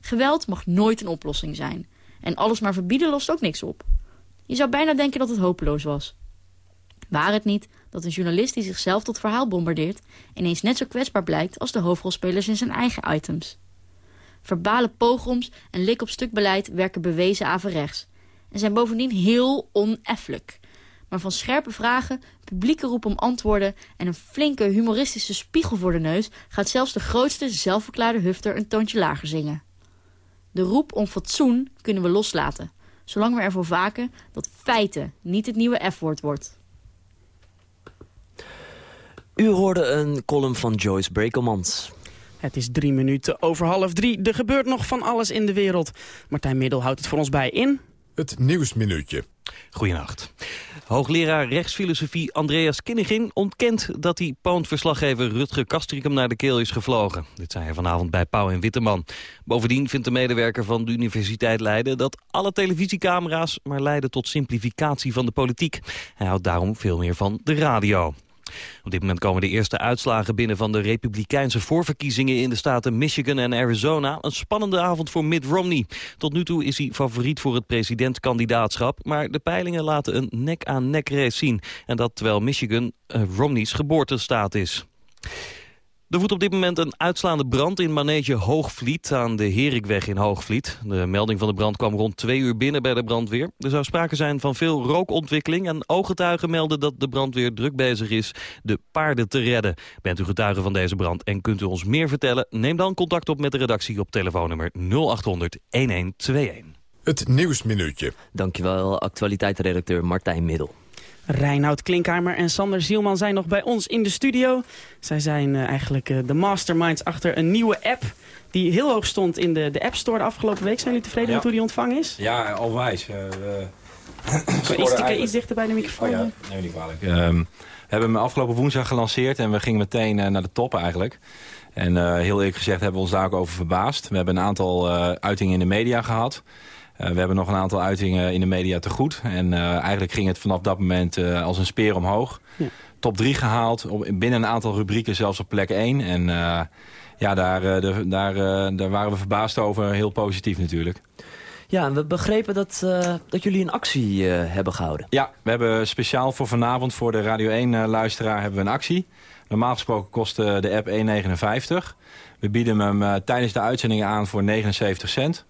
Geweld mag nooit een oplossing zijn. En alles maar verbieden lost ook niks op. Je zou bijna denken dat het hopeloos was. Waar het niet dat een journalist die zichzelf tot verhaal bombardeert... ineens net zo kwetsbaar blijkt als de hoofdrolspelers in zijn eigen items. Verbale pogroms en lik-op-stuk beleid werken bewezen averechts... en zijn bovendien heel oneffelijk. Maar van scherpe vragen, publieke roep om antwoorden... en een flinke humoristische spiegel voor de neus... gaat zelfs de grootste zelfverklaarde hufter een toontje lager zingen. De roep om fatsoen kunnen we loslaten zolang we ervoor vaken dat feiten niet het nieuwe F-woord wordt.
U hoorde een column van Joyce Brekelmans.
Het is drie minuten over half drie. Er gebeurt nog van alles in de wereld. Martijn Middel houdt het voor ons bij in...
Het Nieuwsminuutje.
Goedenacht. Hoogleraar rechtsfilosofie Andreas Kinnigin ontkent dat hij poundverslaggever Rutger Kastrikum naar de keel is gevlogen. Dit zei hij vanavond bij Pauw en Witteman. Bovendien vindt de medewerker van de Universiteit Leiden dat alle televisiecamera's maar leiden tot simplificatie van de politiek. Hij houdt daarom veel meer van de radio. Op dit moment komen de eerste uitslagen binnen van de republikeinse voorverkiezingen in de staten Michigan en Arizona. Een spannende avond voor Mitt Romney. Tot nu toe is hij favoriet voor het presidentskandidaatschap, maar de peilingen laten een nek-aan-nek race zien. En dat terwijl Michigan uh, Romney's geboortestaat is. Er woedt op dit moment een uitslaande brand in manege Hoogvliet aan de Herikweg in Hoogvliet. De melding van de brand kwam rond twee uur binnen bij de brandweer. Er zou sprake zijn van veel rookontwikkeling en ooggetuigen melden dat de brandweer druk bezig is de paarden te redden. Bent u getuige van deze brand en kunt u ons meer vertellen? Neem dan contact op met de redactie op telefoonnummer 0800 1121.
Het Nieuwsminuutje.
Dankjewel, actualiteitsredacteur Martijn Middel.
Reinoud Klinkheimer en Sander Zielman zijn nog bij ons in de studio. Zij zijn uh, eigenlijk uh, de masterminds achter een nieuwe app... die heel hoog stond in de, de App Store de afgelopen week. Zijn jullie tevreden ja. met hoe die ontvangen is?
Ja, alwijs. Uh,
Iets, dikker, iets dichter bij de microfoon.
Oh ja, neem niet kwalijk. Ehm, we hebben hem afgelopen woensdag gelanceerd en we gingen meteen eh, naar de top eigenlijk. En eh, heel eerlijk gezegd hebben we ons daar ook over verbaasd. We hebben een aantal eh, uitingen in de media gehad. We hebben nog een aantal uitingen in de media te goed. En eigenlijk ging het vanaf dat moment als een speer omhoog. Ja. Top 3 gehaald, op, binnen een aantal rubrieken zelfs op plek 1. En ja, daar, de, daar, daar waren we verbaasd over. Heel positief natuurlijk.
Ja, en we begrepen dat, uh, dat jullie een actie uh, hebben gehouden.
Ja, we hebben speciaal voor vanavond voor de Radio 1-luisteraar hebben we een actie. Normaal gesproken kost de app 1,59. We bieden hem tijdens de uitzendingen aan voor 79 cent.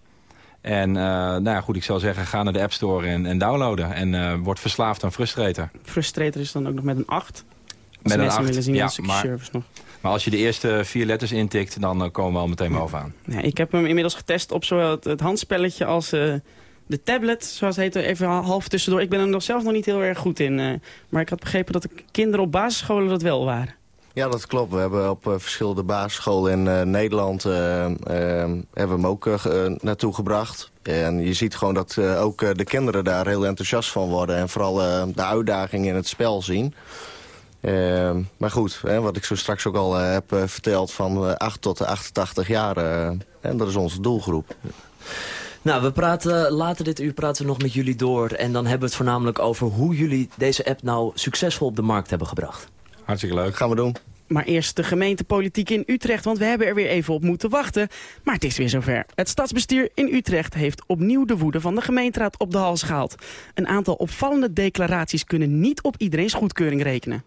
En nou ja, goed, ik zou zeggen, ga naar de App Store en, en downloaden. En word verslaafd aan Frustrator.
Frustrator is dan ook nog met een 8?
Met een 8, ja, maar, service nog. Maar als je de eerste vier letters intikt, dan komen we al meteen bovenaan.
Ja, ik heb hem inmiddels getest op zowel het, handspelletje als uh, de tablet, zoals het heet, even half tussendoor. Ik ben er nog zelf nog niet heel erg goed in. Uh, maar ik had begrepen dat de kinderen op basisscholen dat wel waren.
Ja, dat klopt. We hebben op uh, verschillende basisscholen in Nederland hebben we hem ook naartoe gebracht. En je ziet gewoon dat ook de kinderen daar heel enthousiast van worden. En vooral de uitdaging in het spel zien. Uh, maar goed, hè, wat ik zo straks ook al heb verteld... van 8 tot 88 jaar, en dat is onze doelgroep.
Nou, we praten later dit uur praten we nog met jullie door. En dan hebben we het voornamelijk over hoe jullie deze app nou succesvol op de markt hebben gebracht.
Hartstikke leuk.
Gaan we doen.
Maar eerst de gemeentepolitiek in Utrecht, want we hebben er weer even op moeten wachten. Maar het is weer zover. Het stadsbestuur in Utrecht heeft opnieuw de woede van de gemeenteraad op de hals gehaald. Een aantal opvallende declaraties kunnen niet op iedereen's goedkeuring rekenen.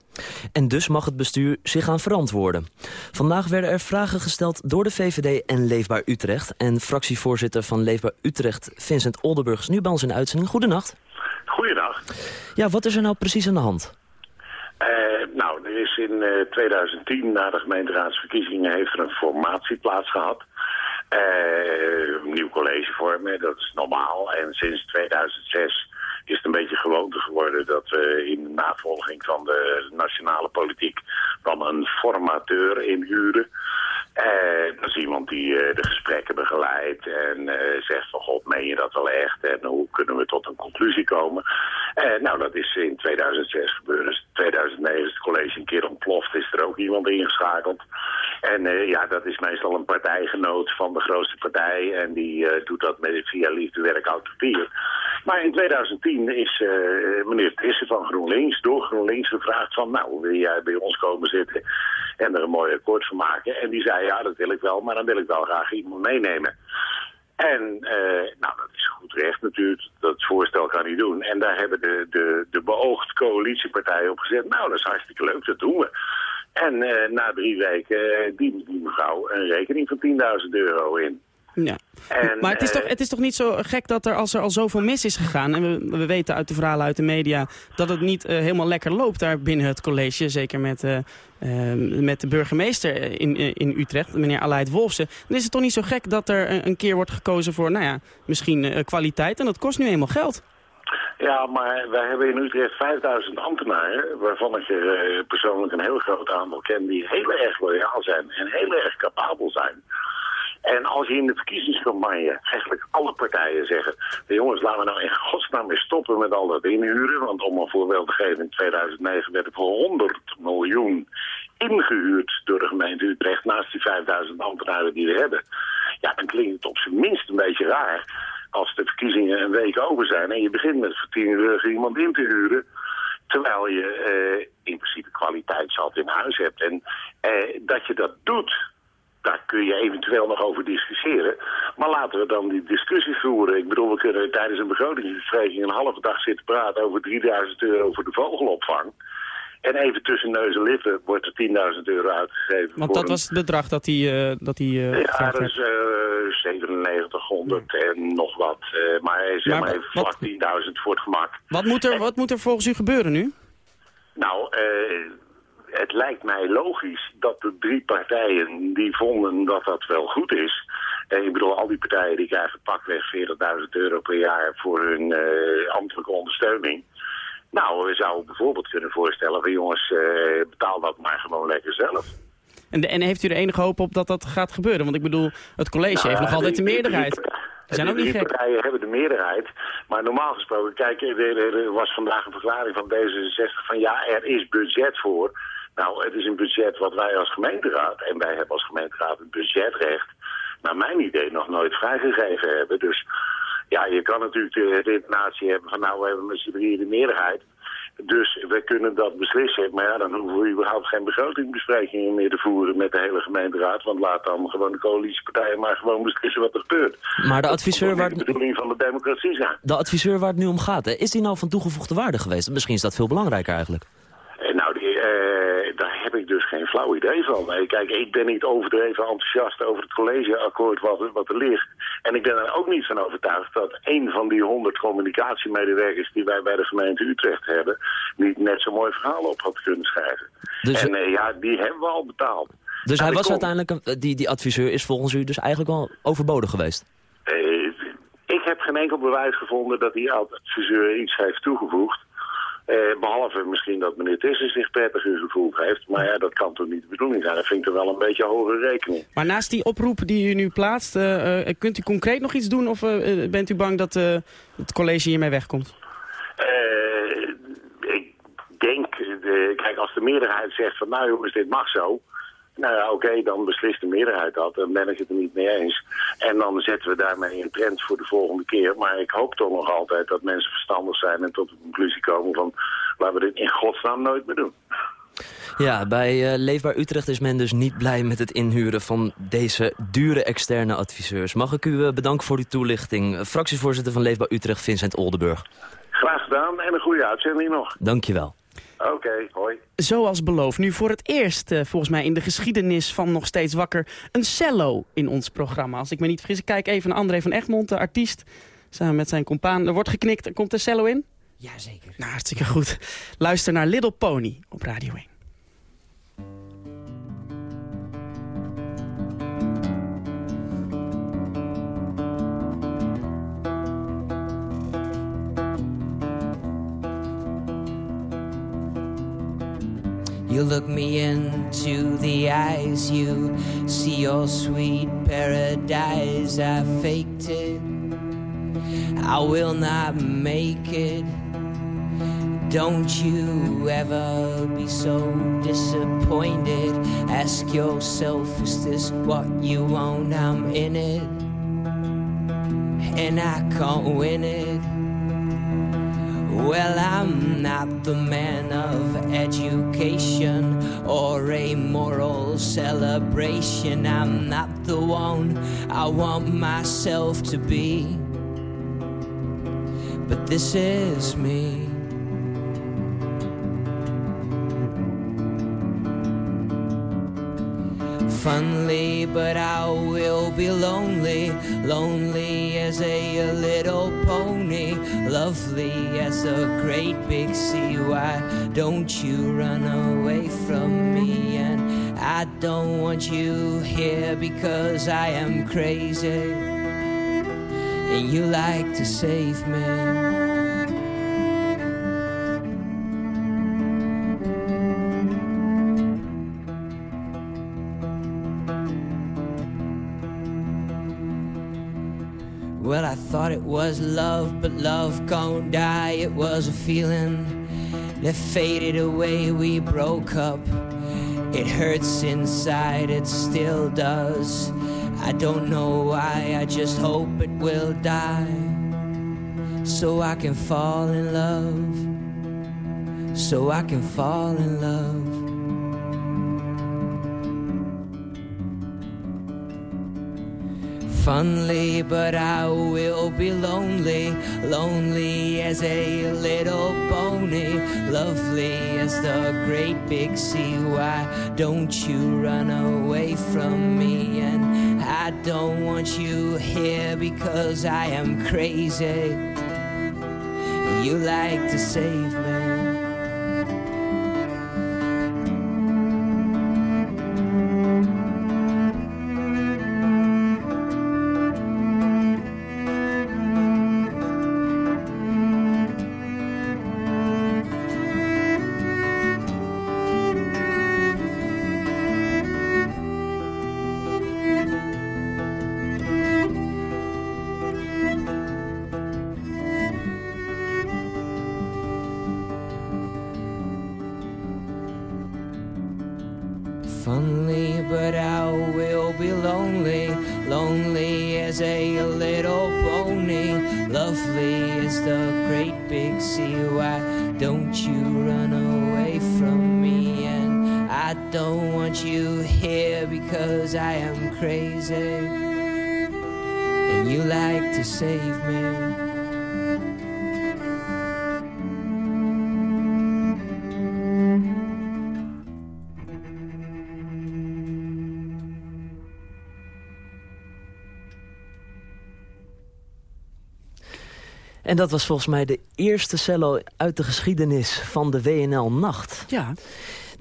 En dus mag het bestuur zich gaan verantwoorden. Vandaag werden er vragen gesteld door de VVD en Leefbaar Utrecht. En fractievoorzitter van Leefbaar Utrecht, Vincent Oldenburg, is nu bij ons in de uitzending. Goedenacht.
Goedenacht.
Ja, wat is er nou precies aan de hand?
Uh, nou, er is in uh, eh, 2010, na de gemeenteraadsverkiezingen, heeft er een formatie plaats gehad. Uh, een nieuw college vormen, dat is normaal. En sinds 2006 is het een beetje gewoonte geworden dat we in navolging van de nationale politiek dan een formateur inhuren. Uh, dat is iemand die uh, de gesprekken begeleidt en uh, zegt van god, meen je dat wel echt? En hoe kunnen we tot een conclusie komen? nou, dat is in 2006 gebeurd. Dus 2009 is het college een keer ontploft, is er ook iemand ingeschakeld. En ja, dat is meestal een partijgenoot van de grootste partij en die doet dat met, via liefdewerk oud papier. Maar in 2010 is meneer Tissen van GroenLinks door GroenLinks gevraagd van nou, wil jij bij ons komen zitten en er een mooi akkoord van maken? En die zei ja, dat wil ik wel, maar dan wil ik wel graag iemand meenemen. En nou, dat is goed recht natuurlijk, dat voorstel kan hij doen. En daar hebben de, de, de beoogd coalitiepartijen op gezet. Nou, dat is hartstikke leuk, dat doen we. En uh, na drie weken uh, dient die mevrouw een rekening van 10.000 euro in.
Ja. maar het is, toch, het is toch niet zo gek dat er als er al zoveel mis is gegaan... en we, we weten uit de verhalen uit de media dat het niet helemaal lekker loopt daar binnen het college... zeker met Ehm, met de burgemeester in, in Utrecht, meneer Aleid Wolfsen... dan is het toch niet zo gek dat er een keer wordt gekozen voor, nou ja, misschien kwaliteit. En dat kost nu eenmaal geld.
Ja, maar wij hebben in Utrecht 5000 ambtenaren, waarvan ik er uh, persoonlijk een heel groot aantal ken... die heel erg loyaal zijn en heel erg capabel zijn. En als je in de verkiezingscampagne eigenlijk alle partijen zeggen... jongens, laten we nou in godsnaam weer stoppen met al dat inhuren. Want om een voorbeeld te geven, in 2009 werd er voor 100 miljoen ingehuurd door de gemeente Utrecht... naast die 5000 ambtenaren die we hebben. Ja, dan klinkt het op zijn minst een beetje raar als de verkiezingen een week over zijn... en je begint met voor 10 euro iemand in te huren... terwijl je uh, in principe kwaliteitszat in huis hebt. En uh, dat je dat doet daar kun je eventueel nog over discussiëren. Maar laten we dan die discussie voeren. Ik bedoel, we kunnen tijdens een begrotingsbespreking een halve dag zitten praten over 3000 euro voor de vogelopvang. En even tussen neus en lippen wordt er 10.000 euro uitgegeven.
Want dat was het bedrag dat hij... Uh, dat hij uh,
ja, dat is uh, 9700 en nog wat. Uh, maar zeg maar, maar even vlak 10.000 voor het gemak.
Wat moet, er, wat moet er volgens u gebeuren nu?
Nou, eh het lijkt mij logisch dat de drie partijen die vonden dat dat wel goed is... En ik bedoel, al die partijen die krijgen pakweg 40.000 euro per jaar voor hun ambtelijke ondersteuning. Nou, we zouden bijvoorbeeld kunnen voorstellen van jongens, uh, betaal dat maar gewoon lekker zelf.
En, en, heeft u er enige hoop op dat dat gaat gebeuren? Want ik bedoel, het college nou, heeft nog altijd de meerderheid. zijn
de
ook niet gek.
partijen hebben de meerderheid. Maar normaal gesproken, kijk, er was vandaag een verklaring van D66 van ja, er is budget voor. Nou, het is een budget wat wij als gemeenteraad, en wij hebben als gemeenteraad het budgetrecht, naar mijn idee nog nooit vrijgegeven hebben. Dus ja, je kan natuurlijk de redenatie hebben van nou, we hebben met z'n drieën de meerderheid. Dus we kunnen dat beslissen. Maar ja, dan hoeven we überhaupt geen begrotingsbesprekingen meer te voeren met de hele gemeenteraad. Want laat dan gewoon de coalitiepartijen maar gewoon beslissen wat er gebeurt.
Maar de adviseur
Dat
waar,
de bedoeling van de democratie zijn.
de adviseur waar het nu om gaat, hè, is die nou van toegevoegde waarde geweest? Misschien is dat veel belangrijker eigenlijk.
Eh, eh, daar heb ik dus geen flauw idee van. Nee, kijk, ik ben niet overdreven enthousiast over het collegeakkoord wat, wat er ligt. En ik ben er ook niet van overtuigd dat een van die honderd communicatiemedewerkers die wij bij de gemeente Utrecht hebben, niet net zo'n mooi verhaal op had kunnen schrijven.
Dus-
en eh, ja, die hebben we al betaald.
Dus
Nou,
hij was
kom.
uiteindelijk, een- eh, die, die adviseur is volgens u dus eigenlijk wel overbodig geweest.
Eh, ik heb geen enkel bewijs gevonden dat die adviseur iets heeft toegevoegd. Eh, behalve misschien dat meneer Tissen zich prettiger gevoeld heeft. Maar ja, dat kan toch niet de bedoeling zijn. Dat vind ik er wel een beetje een hoge rekening.
Maar naast die oproep die u nu plaatst, eh, eh, kunt u concreet nog iets doen? Of bent u bang dat het college hiermee wegkomt?
Ik denk, kijk, als de meerderheid zegt van nou jongens, dit mag zo. Nou ja, oké, dan beslist de meerderheid dat. Dan ben ik het er niet mee eens. En dan zetten we daarmee een trend voor de volgende keer. Maar ik hoop toch nog altijd dat mensen verstandig zijn en tot de conclusie komen van... laten we dit in godsnaam nooit meer doen.
Ja, bij eh, Leefbaar Utrecht is men dus niet blij met het inhuren van deze dure externe adviseurs. Mag ik u eh, bedanken voor uw toelichting. Fractievoorzitter van Leefbaar Utrecht, Vincent Oldenburg.
Graag gedaan en een goede uitzending nog.
Dankjewel.
Oké, hoi.
Zoals beloofd, nu voor het eerst eh, volgens mij in de geschiedenis van Nog Steeds Wakker... een cello in ons programma. Als ik me niet vergis, ik kijk even naar André van Egmond, de artiest. Samen met zijn compaan. Er wordt geknikt. Er komt een cello in?
Jazeker.
Nou, hartstikke goed. Luister naar Little Pony op Radio 1.
You look me into the eyes, you see your sweet paradise. I faked it, I will not make it. Don't you ever be so disappointed. Ask yourself, is this what you want? I'm in it, and I can't win it. Well, I'm not the man of education or a moral celebration. I'm not the one I want myself to be. But this is me. Funly, but I will be lonely, lonely as a little pony, lovely as a great big sea. Why don't you run away from me? And I don't want you here because I am crazy, and you like to save me. Well, I thought it was love, but love can't die. It was a feeling that faded away. We broke up. It hurts inside, it still does. I don't know why, I just hope it will die. So I can fall in love. So I can fall in love. Funly, but I will be lonely, lonely as a little pony, lovely as the great big sea. Why don't you run away from me? And I don't want you here because I am crazy. You like to save and you like to save me.
En dat was volgens mij de eerste cello uit de geschiedenis van de WNL Nacht.
Ja.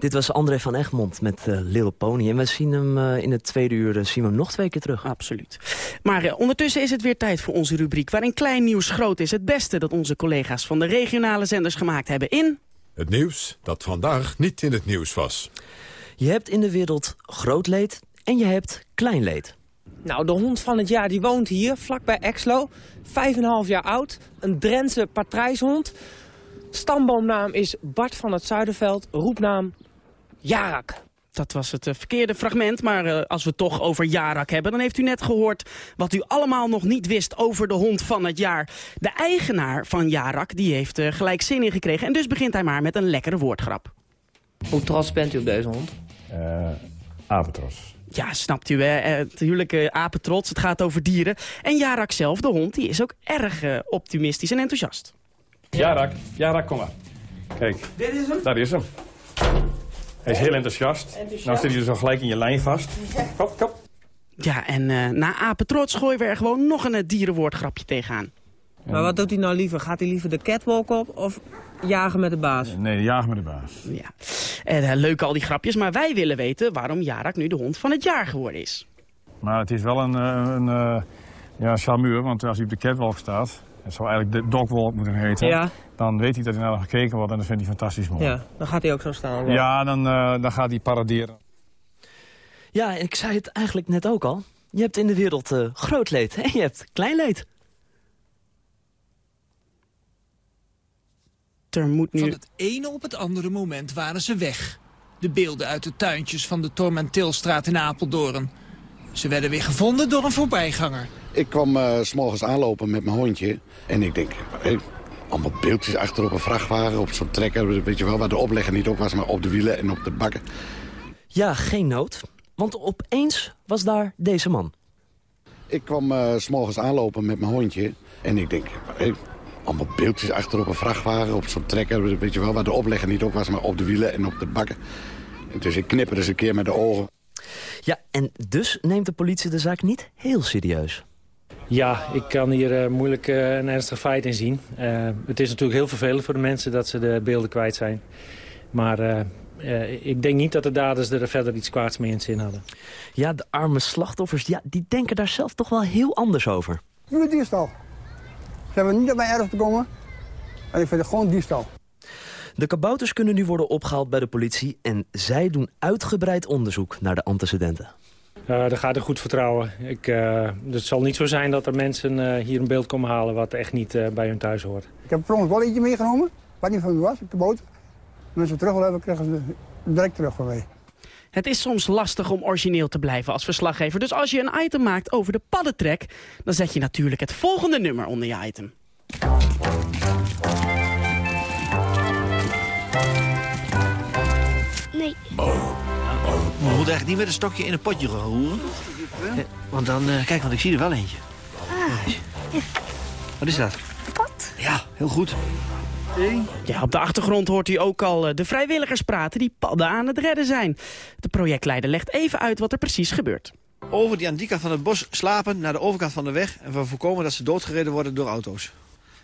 Dit was André van Egmond met uh, Lil Pony. En we zien hem uh, in het tweede uur uh, zien we hem nog twee keer terug.
Absoluut. Maar ondertussen is het weer tijd voor onze rubriek... waarin klein nieuws groot is. Het beste dat onze collega's van de regionale zenders gemaakt hebben in...
Het nieuws dat vandaag niet in het nieuws was.
Je hebt in de wereld groot leed en je hebt klein leed.
Nou, de hond van het jaar die woont hier, vlakbij Exlo. Vijf en een half jaar oud. Een Drentse patrijshond. Stamboomnaam is Bart van het Zuiderveld. Roepnaam Jarak.
Dat was het uh, verkeerde fragment, maar uh, als we het toch over Jarak hebben... dan heeft u net gehoord wat u allemaal nog niet wist over de hond van het jaar. De eigenaar van Jarak die heeft uh, gelijk zin in gekregen... en dus begint hij maar met een lekkere woordgrap.
Hoe trots bent u op deze hond?
apentros.
Ja, snapt u, hè? Natuurlijk uh, apetrots, het gaat over dieren. En Jarak zelf, de hond, die is ook erg uh, optimistisch en enthousiast.
Jarak, Jarak, kom maar. Kijk,
Dit is hem?
daar is hem. Hij is heel enthousiast. enthousiast. Nou zit hij dus al gelijk in je lijn vast. Kom, kom.
Ja, en uh, na apetrots gooien we er gewoon nog een dierenwoordgrapje tegenaan.
Maar wat doet hij nou liever? Gaat hij liever de catwalk op of jagen met de baas?
Nee, jagen met de baas.
Ja. En, uh, leuk al die grapjes, maar wij willen weten waarom Jarak nu de hond van het jaar geworden is.
Maar het is wel een, een, een ja, charmeur, want als hij op de catwalk staat... het zou eigenlijk de dogwalk moeten heten...
Ja.
dan weet hij dat hij naar hem gekeken wordt en dat vindt hij fantastisch mooi.
Ja, dan gaat hij ook zo staan.
Ja, ja dan, uh, dan gaat hij paraderen.
Ja, en ik zei het eigenlijk net ook al. Je hebt in de wereld uh, groot leed en je hebt klein leed.
Er moet nu...
Van het ene op het andere moment waren ze weg. De beelden uit de tuintjes van de Tormentilstraat in Apeldoorn. Ze werden weer gevonden door een voorbijganger.
Ik kwam uh, s morgens aanlopen met mijn hondje. En ik denk, hey, allemaal beeldjes achter op een vrachtwagen, op zo'n trekker. Weet je wel, waar de oplegger niet op was, maar op de wielen en op de bakken.
Ja, geen nood. Want opeens was daar deze man.
Ik kwam uh, s morgens aanlopen met mijn hondje. En ik denk, hey, allemaal beeldjes achter op een vrachtwagen, op zo'n trekker. Weet je wel, waar de oplegger niet op was, maar op de wielen en op de bakken. En dus ik knipper eens een keer met de ogen.
Ja, en dus neemt de politie de zaak niet heel serieus.
Ja, ik kan hier uh, moeilijk uh, een ernstig feit in zien. Uh, het is natuurlijk heel vervelend voor de mensen dat ze de beelden kwijt zijn. Maar ik denk niet dat de daders er verder iets kwaads mee in zin hadden.
Ja, de arme slachtoffers, ja, die denken daar zelf toch wel heel anders over.
Jullie diefstal. Ze hebben niet op mijn erf te komen. En ik vind het gewoon diefstal.
De kabouters kunnen nu worden opgehaald bij de politie... en zij doen uitgebreid onderzoek naar de antecedenten.
Uh, daar gaat er goed vertrouwen. Ik, uh, het zal niet zo zijn dat er mensen uh, hier een beeld komen halen... wat echt niet bij hun thuis hoort.
Ik heb per wel eentje meegenomen, wat niet van u was, op de boot. En als ze terug willen hebben, krijgen ze direct terug van mij.
Het is soms lastig om origineel te blijven als verslaggever. Dus als je een item maakt over de paddentrek... dan zet je natuurlijk het volgende nummer onder je item.
Nee.
We moeten eigenlijk niet met een stokje in een potje gaan roeren. Eh, want dan, uh, kijk, want ik zie er wel eentje.
Ah.
Wat is dat?
Pad.
Ja, heel goed.
Ja, op de achtergrond hoort u ook al de vrijwilligers praten die padden aan het redden zijn. De projectleider legt even uit wat er precies gebeurt.
Over die aan die kant van het bos slapen naar de overkant van de weg... en we voorkomen dat ze doodgereden worden door auto's.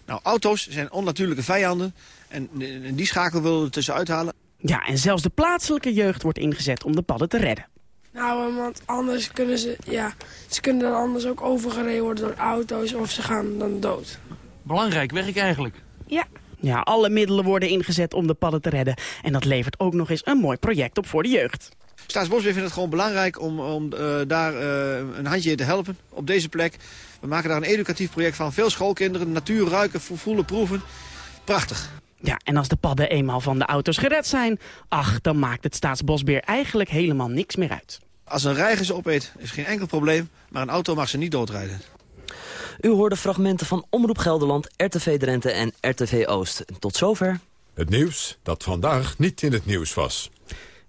Nou, auto's zijn onnatuurlijke vijanden en die schakel willen we er tussenuit halen.
Ja, en zelfs de plaatselijke jeugd wordt ingezet om de padden te redden.
Nou, want anders kunnen ze, ja, ze kunnen dan anders ook overgereden worden door auto's of ze gaan dan dood.
Belangrijk werk eigenlijk.
Ja.
Ja, alle middelen worden ingezet om de padden te redden. En dat levert ook nog eens een mooi project op voor de jeugd.
Staatsbosbeheer vindt het gewoon belangrijk om, om uh, daar uh, een handje in te helpen op deze plek. We maken daar een educatief project van. Veel schoolkinderen, natuur ruiken, voelen, proeven. Prachtig.
Ja, en als de padden eenmaal van de auto's gered zijn... ach, dan maakt het Staatsbosbeheer eigenlijk helemaal niks meer uit.
Als een reiger ze opeet, is geen enkel probleem. Maar een auto mag ze niet doodrijden.
U hoorde fragmenten van Omroep Gelderland, RTV Drenthe en RTV Oost. Tot zover.
Het nieuws dat vandaag niet in het nieuws was.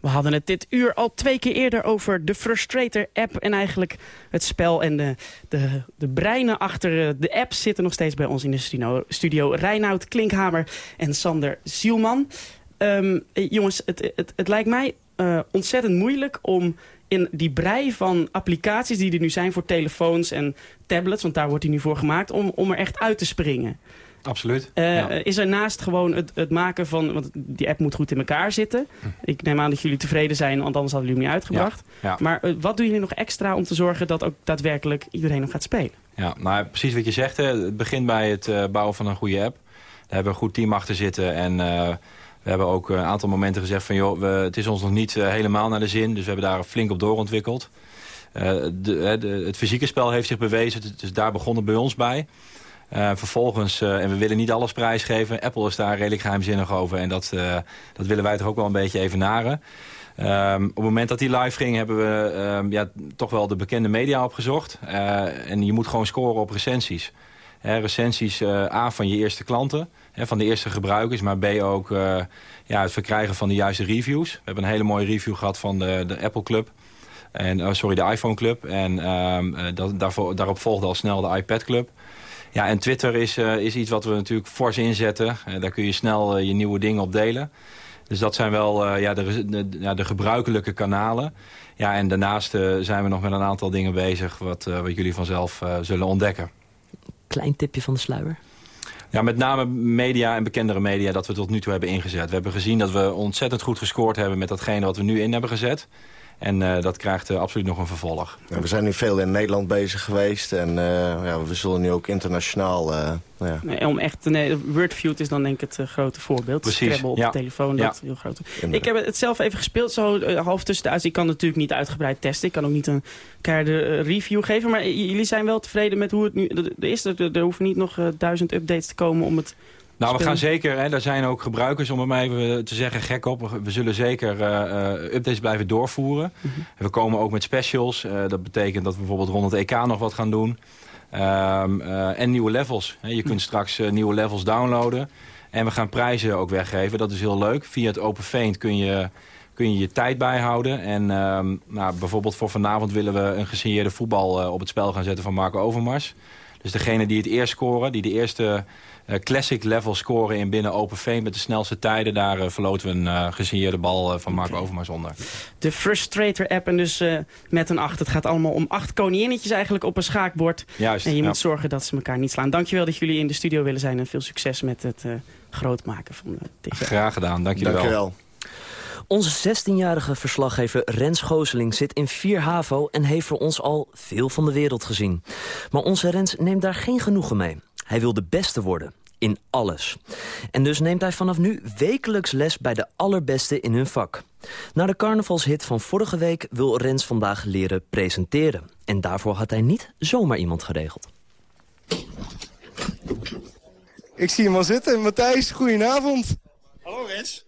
We hadden het dit uur al twee keer eerder over de Frustrator-app... en eigenlijk het spel en de, de, de breinen achter eh, de app... zitten nog steeds bij ons in de studio. studio Reinoud Klinkhamer en Sander Zielman. Ehm, eh, jongens, het, het, het lijkt mij uh, ontzettend moeilijk om in die brei van applicaties die er nu zijn voor telefoons en tablets... want daar wordt hij nu voor gemaakt, om, om er echt uit te springen.
Absoluut.
Uh,
ja.
Is er naast gewoon het, het, maken van... want die app moet goed in elkaar zitten. Hm. Ik neem aan dat jullie tevreden zijn, want anders hadden jullie hem niet uitgebracht.
Ja. Ja.
Maar uh, wat doen jullie nog extra om te zorgen dat ook daadwerkelijk iedereen nog gaat spelen?
Ja, nou precies wat je zegt. Hè. Het begint bij het uh, bouwen van een goede app. Daar hebben we een goed team achter zitten en... We hebben ook een aantal momenten gezegd van... joh, we, het is ons nog niet helemaal naar de zin. Dus we hebben daar flink op doorontwikkeld. De, de, het fysieke spel heeft zich bewezen. Dus daar begon het bij ons bij. Uh, vervolgens, en we willen niet alles prijsgeven. Apple is daar redelijk geheimzinnig over. En dat, dat willen wij toch ook wel een beetje evenaren. Um, op het moment dat die live ging hebben we um, ja, toch wel de bekende media opgezocht. en je moet gewoon scoren op recensies. recensies A van je eerste klanten van de eerste gebruikers, maar B ook ja, het verkrijgen van de juiste reviews. We hebben een hele mooie review gehad van de, de Apple Club. En, oh, sorry, de iPhone Club. En um, dat, daarop volgde al snel de iPad Club. Ja, en Twitter is, uh, is iets wat we natuurlijk fors inzetten. Uh, daar kun je snel je nieuwe dingen op delen. Dus dat zijn wel ja, de, de gebruikelijke kanalen. Ja, en daarnaast zijn we nog met een aantal dingen bezig... wat, wat jullie vanzelf zullen ontdekken.
Klein tipje van de sluier.
Ja, met name media en bekendere media dat we tot nu toe hebben ingezet. We hebben gezien dat we ontzettend goed gescoord hebben met datgene wat we nu in hebben gezet. En uh, dat krijgt uh, absoluut nog een vervolg.
Ja, we zijn nu veel in Nederland bezig geweest. En uh, ja, we zullen nu ook internationaal... nou ja.
nee, om echt, nee, Wordfeud is dan denk ik het grote voorbeeld.
Precies.
Scrabble op
ja.
de telefoon,
ja.
dat heel groot. Ik heb het zelf even gespeeld, zo half tussen de uit. Ik kan natuurlijk niet uitgebreid testen. Ik kan ook niet een keiharde review geven. Maar jullie zijn wel tevreden met hoe het nu... Er, is, er, er hoeven niet nog duizend updates te komen om het...
Nou, we gaan zeker, hè, daar zijn ook gebruikers, om het maar even te zeggen, gek op. We zullen zeker uh, updates blijven doorvoeren. Mm -hmm. We komen ook met specials. Uh, dat betekent dat we bijvoorbeeld rond het EK nog wat gaan doen. Um, uh, en nieuwe levels. Je kunt mm -hmm. straks nieuwe levels downloaden. En we gaan prijzen ook weggeven. Dat is heel leuk. Via het Open Feint kun je kun je je tijd bijhouden. En um, nou, bijvoorbeeld voor vanavond willen we een gesigneerde voetbal op het spel gaan zetten van Marco Overmars. Dus degene die het eerst scoren, die de eerste uh, classic level scoren in binnen Open Fame met de snelste tijden, daar uh, verloten we een uh, gesigneerde bal van Marco okay. Overmars onder.
De Frustrator app en dus met een 8. Het gaat allemaal om acht koninginnetjes eigenlijk op een schaakbord.
Juist,
en je
ja.
moet zorgen dat ze elkaar niet slaan. Dankjewel dat jullie in de studio willen zijn en veel succes met het groot maken van deze.
Graag gedaan, dank jullie
Dankjewel.
Onze 16-jarige verslaggever Rens Gooseling zit in 4 HAVO... en heeft voor ons al veel van de wereld gezien. Maar onze Rens neemt daar geen genoegen mee. Hij wil de beste worden. In alles. En dus neemt hij vanaf nu wekelijks les bij de allerbeste in hun vak. Na de carnavalshit van vorige week wil Rens vandaag leren presenteren. En daarvoor had hij niet zomaar iemand geregeld.
Ik zie hem al zitten. Matthijs, goedenavond.
Hallo Rens.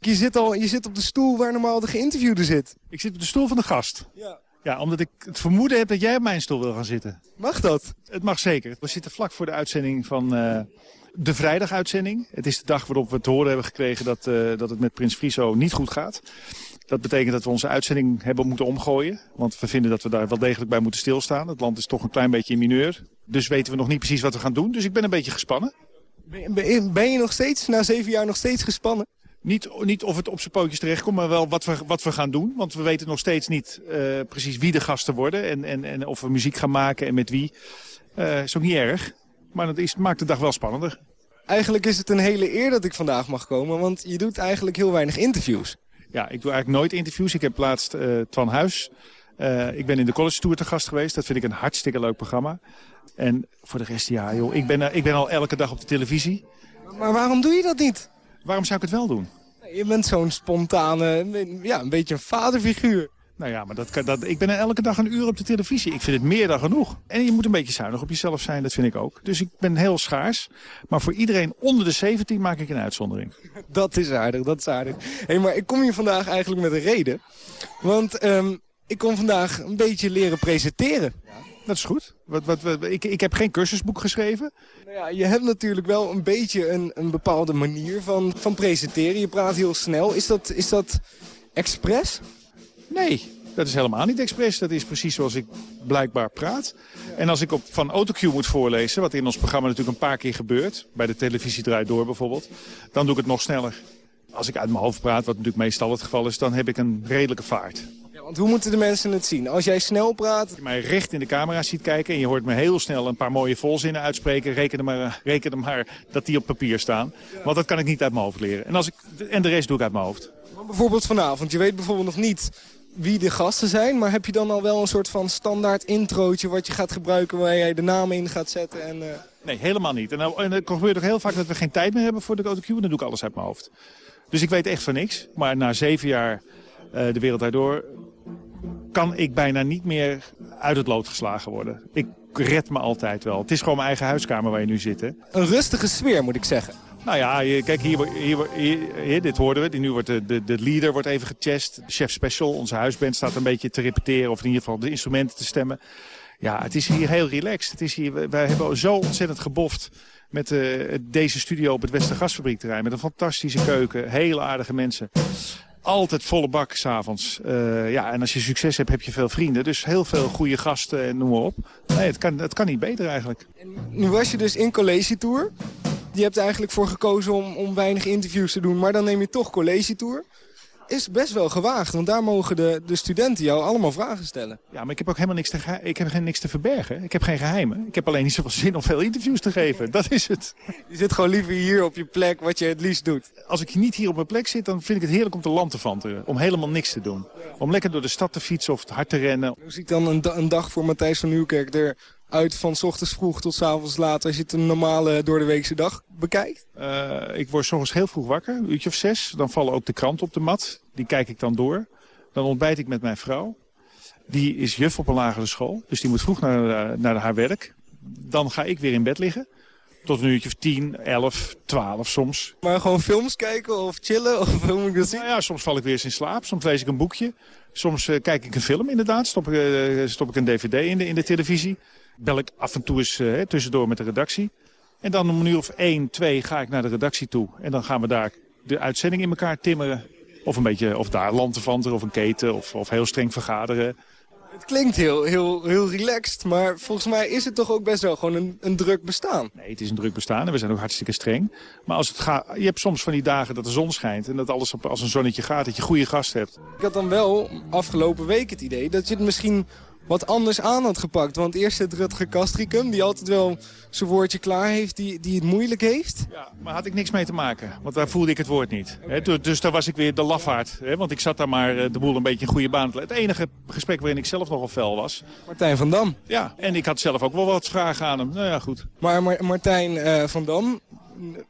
Je zit, al, je zit op de stoel waar normaal de geïnterviewde zit.
Ik zit op de stoel van de gast. Ja. Ja, omdat ik het vermoeden heb dat jij op mijn stoel wil gaan zitten.
Mag dat?
Het mag zeker. We zitten vlak voor de uitzending van uh, de vrijdaguitzending. Het is de dag waarop we te horen hebben gekregen dat, uh, dat het met Prins Friso niet goed gaat. Dat betekent dat we onze uitzending hebben moeten omgooien. Want we vinden dat we daar wel degelijk bij moeten stilstaan. Het land is toch een klein beetje in mineur. Dus weten we nog niet precies wat we gaan doen. Dus ik ben een beetje gespannen.
Ben, ben je nog steeds, na zeven jaar, nog steeds gespannen?
Niet, niet of het op zijn pootjes terechtkomt, maar wel wat we, wat we gaan doen. Want we weten nog steeds niet uh, precies wie de gasten worden. En, en, en of we muziek gaan maken en met wie. Uh, is ook niet erg. Maar dat is, maakt de dag wel spannender.
Eigenlijk is het een hele eer dat ik vandaag mag komen. Want je doet eigenlijk heel weinig interviews.
Ja, ik doe eigenlijk nooit interviews. Ik heb laatst uh, Twan Huis. ik ben in de College Tour te gast geweest. Dat vind ik een hartstikke leuk programma. En voor de rest, ja joh, ik ben, ik ben al elke dag op de televisie.
Maar waarom doe je dat niet?
Waarom zou ik het wel doen?
Je bent zo'n spontane, ja, een beetje een vaderfiguur.
Nou ja, maar dat, kan, dat, ik ben elke dag een uur op de televisie. Ik vind het meer dan genoeg. En je moet een beetje zuinig op jezelf zijn, dat vind ik ook. Dus ik ben heel schaars. Maar voor iedereen onder de 17 maak ik een uitzondering.
Dat is aardig, dat is aardig. Hey, maar ik kom hier vandaag eigenlijk met een reden. Want um, Ik kon vandaag een beetje leren presenteren.
Dat is goed. Wat, wat, wat, ik, ik heb geen cursusboek geschreven.
Nou ja, je hebt natuurlijk wel een beetje een, een bepaalde manier van, van presenteren. Je praat heel snel. Is dat, is dat expres?
Nee, dat is helemaal niet expres. Dat is precies zoals ik blijkbaar praat. En als ik op, van autocue moet voorlezen, wat in ons programma natuurlijk een paar keer gebeurt... bij de televisie draait door bijvoorbeeld, dan doe ik het nog sneller. Als ik uit mijn hoofd praat, wat natuurlijk meestal het geval is... dan heb ik een redelijke vaart.
Want hoe moeten de mensen het zien? Als jij snel praat...
Als je mij recht in de camera ziet kijken en je hoort me heel snel een paar mooie volzinnen uitspreken... reken er maar, reken er maar dat die op papier staan. Want dat kan ik niet uit mijn hoofd leren. En, als ik, en de rest doe ik uit mijn hoofd.
Maar bijvoorbeeld vanavond, je weet bijvoorbeeld nog niet wie de gasten zijn... maar heb je dan al wel een soort van standaard introotje wat je gaat gebruiken... waar jij de namen in gaat zetten en... Uh...
Nee, helemaal niet. En, nou, en het gebeurt ook heel vaak dat we geen tijd meer hebben voor de autocue. Dan doe ik alles uit mijn hoofd. Dus ik weet echt van niks. Maar na zeven jaar uh, de wereld daardoor kan ik bijna niet meer uit het lood geslagen worden. Ik red me altijd wel. Het is gewoon mijn eigen huiskamer waar je nu zit. Hè?
Een rustige sfeer, moet ik zeggen.
Nou ja, kijk, hier, hier, hier, dit hoorden we. Nu wordt de, de, de leader wordt even gechest. Chef special, onze huisband, staat een beetje te repeteren... of in ieder geval de instrumenten te stemmen. Ja, het is hier heel relaxed. Het is hier, wij hebben zo ontzettend geboft met uh, deze studio op het Westergasfabriekterrein. Met een fantastische keuken, hele aardige mensen. Altijd volle bak s'avonds. Uh, ja, en als je succes hebt, heb je veel vrienden. Dus heel veel goede gasten en noem maar op. Nee, het kan, het kan niet beter eigenlijk.
En nu was je dus in college tour. Je hebt eigenlijk voor gekozen om, om weinig interviews te doen. Maar dan neem je toch college tour is best wel gewaagd. Want daar mogen de, de studenten jou allemaal vragen stellen.
Ja, maar ik heb ook helemaal niks te, ik heb geen, niks te verbergen. Ik heb geen geheimen. Ik heb alleen niet zoveel zin om veel interviews te geven. Dat is het.
Je zit gewoon liever hier op je plek, wat je het liefst doet.
Als ik niet hier op mijn plek zit, dan vind ik het heerlijk om te land te vanteren. Om helemaal niks te doen. Om lekker door de stad te fietsen of hard te rennen.
Hoe ziet dan een, een dag voor Matthijs van Nieuwkerk er uit van s ochtends vroeg tot s avonds laat... als je het een normale doordeweekse dag bekijkt?
Uh, ik word s ochtends heel vroeg wakker, een uurtje of zes. Dan vallen ook de kranten op de mat. Die kijk ik dan door. Dan ontbijt ik met mijn vrouw. Die is juf op een lagere school. Dus die moet vroeg naar, naar haar werk. Dan ga ik weer in bed liggen. Tot een uurtje of tien, elf, twaalf soms.
Maar gewoon films kijken of chillen? Of hoe moet ik dat zien?
Nou ja, soms val ik weer eens in slaap. Soms lees ik een boekje. Soms uh, kijk ik een film inderdaad. Stop, uh, stop ik een dvd in de, in de televisie. Bel ik af en toe eens uh, tussendoor met de redactie. En dan om een uur of één, twee ga ik naar de redactie toe. En dan gaan we daar de uitzending in elkaar timmeren. Of een beetje, of daar lanterfanten of een keten of, of heel streng vergaderen.
Het klinkt heel, heel, heel relaxed, maar volgens mij is het toch ook best wel gewoon een, een druk bestaan.
Nee, het is een druk bestaan en we zijn ook hartstikke streng. Maar als het gaat, je hebt soms van die dagen dat de zon schijnt en dat alles op, als een zonnetje gaat, dat je goede gast hebt.
Ik had dan wel afgelopen week het idee dat je het misschien wat anders aan had gepakt. Want eerst zit Rutger Kastricum, die altijd wel zijn woordje klaar heeft, die, die het moeilijk heeft.
Ja, maar had ik niks mee te maken, want daar voelde ik het woord niet. Okay. dus daar was ik weer de lafaard, want ik zat daar maar de boel een beetje in goede baan. Het enige gesprek waarin ik zelf nogal fel was.
Martijn van Dam.
Ja, en ik had zelf ook wel wat vragen aan hem. Nou ja, goed.
Maar Martijn uh, van Dam,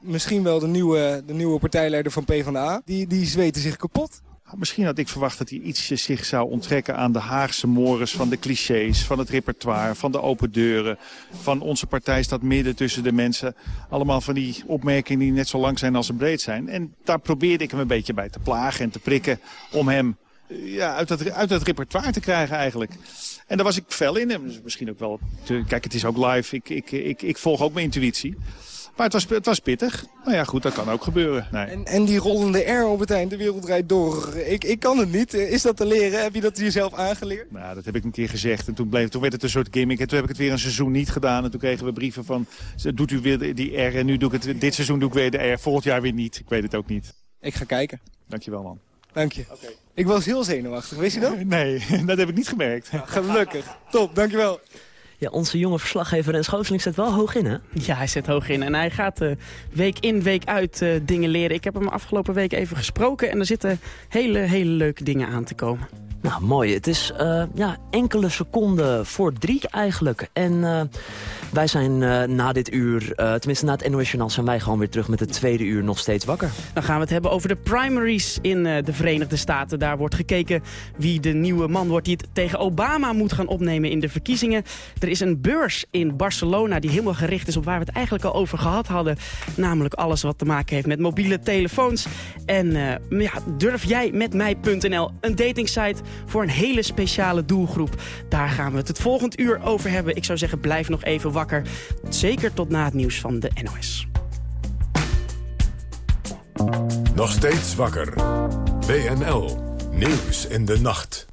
misschien wel de nieuwe, de nieuwe partijleider van PvdA, die, die zweten zich kapot.
Misschien had ik verwacht dat hij iets zich zou onttrekken aan de Haagse mores van de clichés, van het repertoire, van de open deuren. Van onze partij staat midden tussen de mensen. Allemaal van die opmerkingen die net zo lang zijn als ze breed zijn. En daar probeerde ik hem een beetje bij te plagen en te prikken om hem ja, uit, dat, uit dat repertoire te krijgen eigenlijk. En daar was ik fel in. Dus misschien ook wel... Kijk, het is ook live. Ik, ik, ik, ik volg ook mijn intuïtie. Maar het was, het was pittig. Nou ja, goed, dat kan ook gebeuren. Nee.
En, en die rollende R op het eind, de wereld rijdt door. Ik, ik kan het niet. Is dat te leren? Heb je dat jezelf aangeleerd?
Nou, dat heb ik een keer gezegd. En toen, bleef, toen werd het een soort gimmick. En toen heb ik het weer een seizoen niet gedaan. En toen kregen we brieven van, doet u weer die R? En nu doe ik het, dit seizoen doe ik weer de R. Volgend jaar weer niet. Ik weet het ook niet.
Ik ga kijken.
Dankjewel, man.
Dank je. Okay. Ik was heel zenuwachtig, wist je dat?
Nee, dat heb ik niet gemerkt.
Gelukkig. Top, dankjewel.
Ja, onze jonge verslaggever Rens Gooseling zet wel hoog in, hè?
Ja, hij zet hoog in. En hij gaat uh, week in, week uit uh, dingen leren. Ik heb hem afgelopen week even gesproken en er zitten hele, hele leuke dingen aan te komen.
Nou, mooi. Het is uh, ja, enkele seconden voor drie eigenlijk. En wij zijn uh, na dit uur, tenminste na het NOS zijn wij gewoon weer terug met het tweede uur nog steeds wakker.
Dan gaan we het hebben over de primaries in de Verenigde Staten. Daar wordt gekeken wie de nieuwe man wordt die het tegen Obama moet gaan opnemen in de verkiezingen. Er is een beurs in Barcelona die helemaal gericht is op waar we het eigenlijk al over gehad hadden. Namelijk alles wat te maken heeft met mobiele telefoons. En ja, durf jij met mij.nl, een datingsite voor een hele speciale doelgroep. Daar gaan we het het volgend uur over hebben. Ik zou zeggen, blijf nog even wakker. Zeker tot na het nieuws van de NOS.
Nog steeds wakker. WNL. Nieuws in de nacht.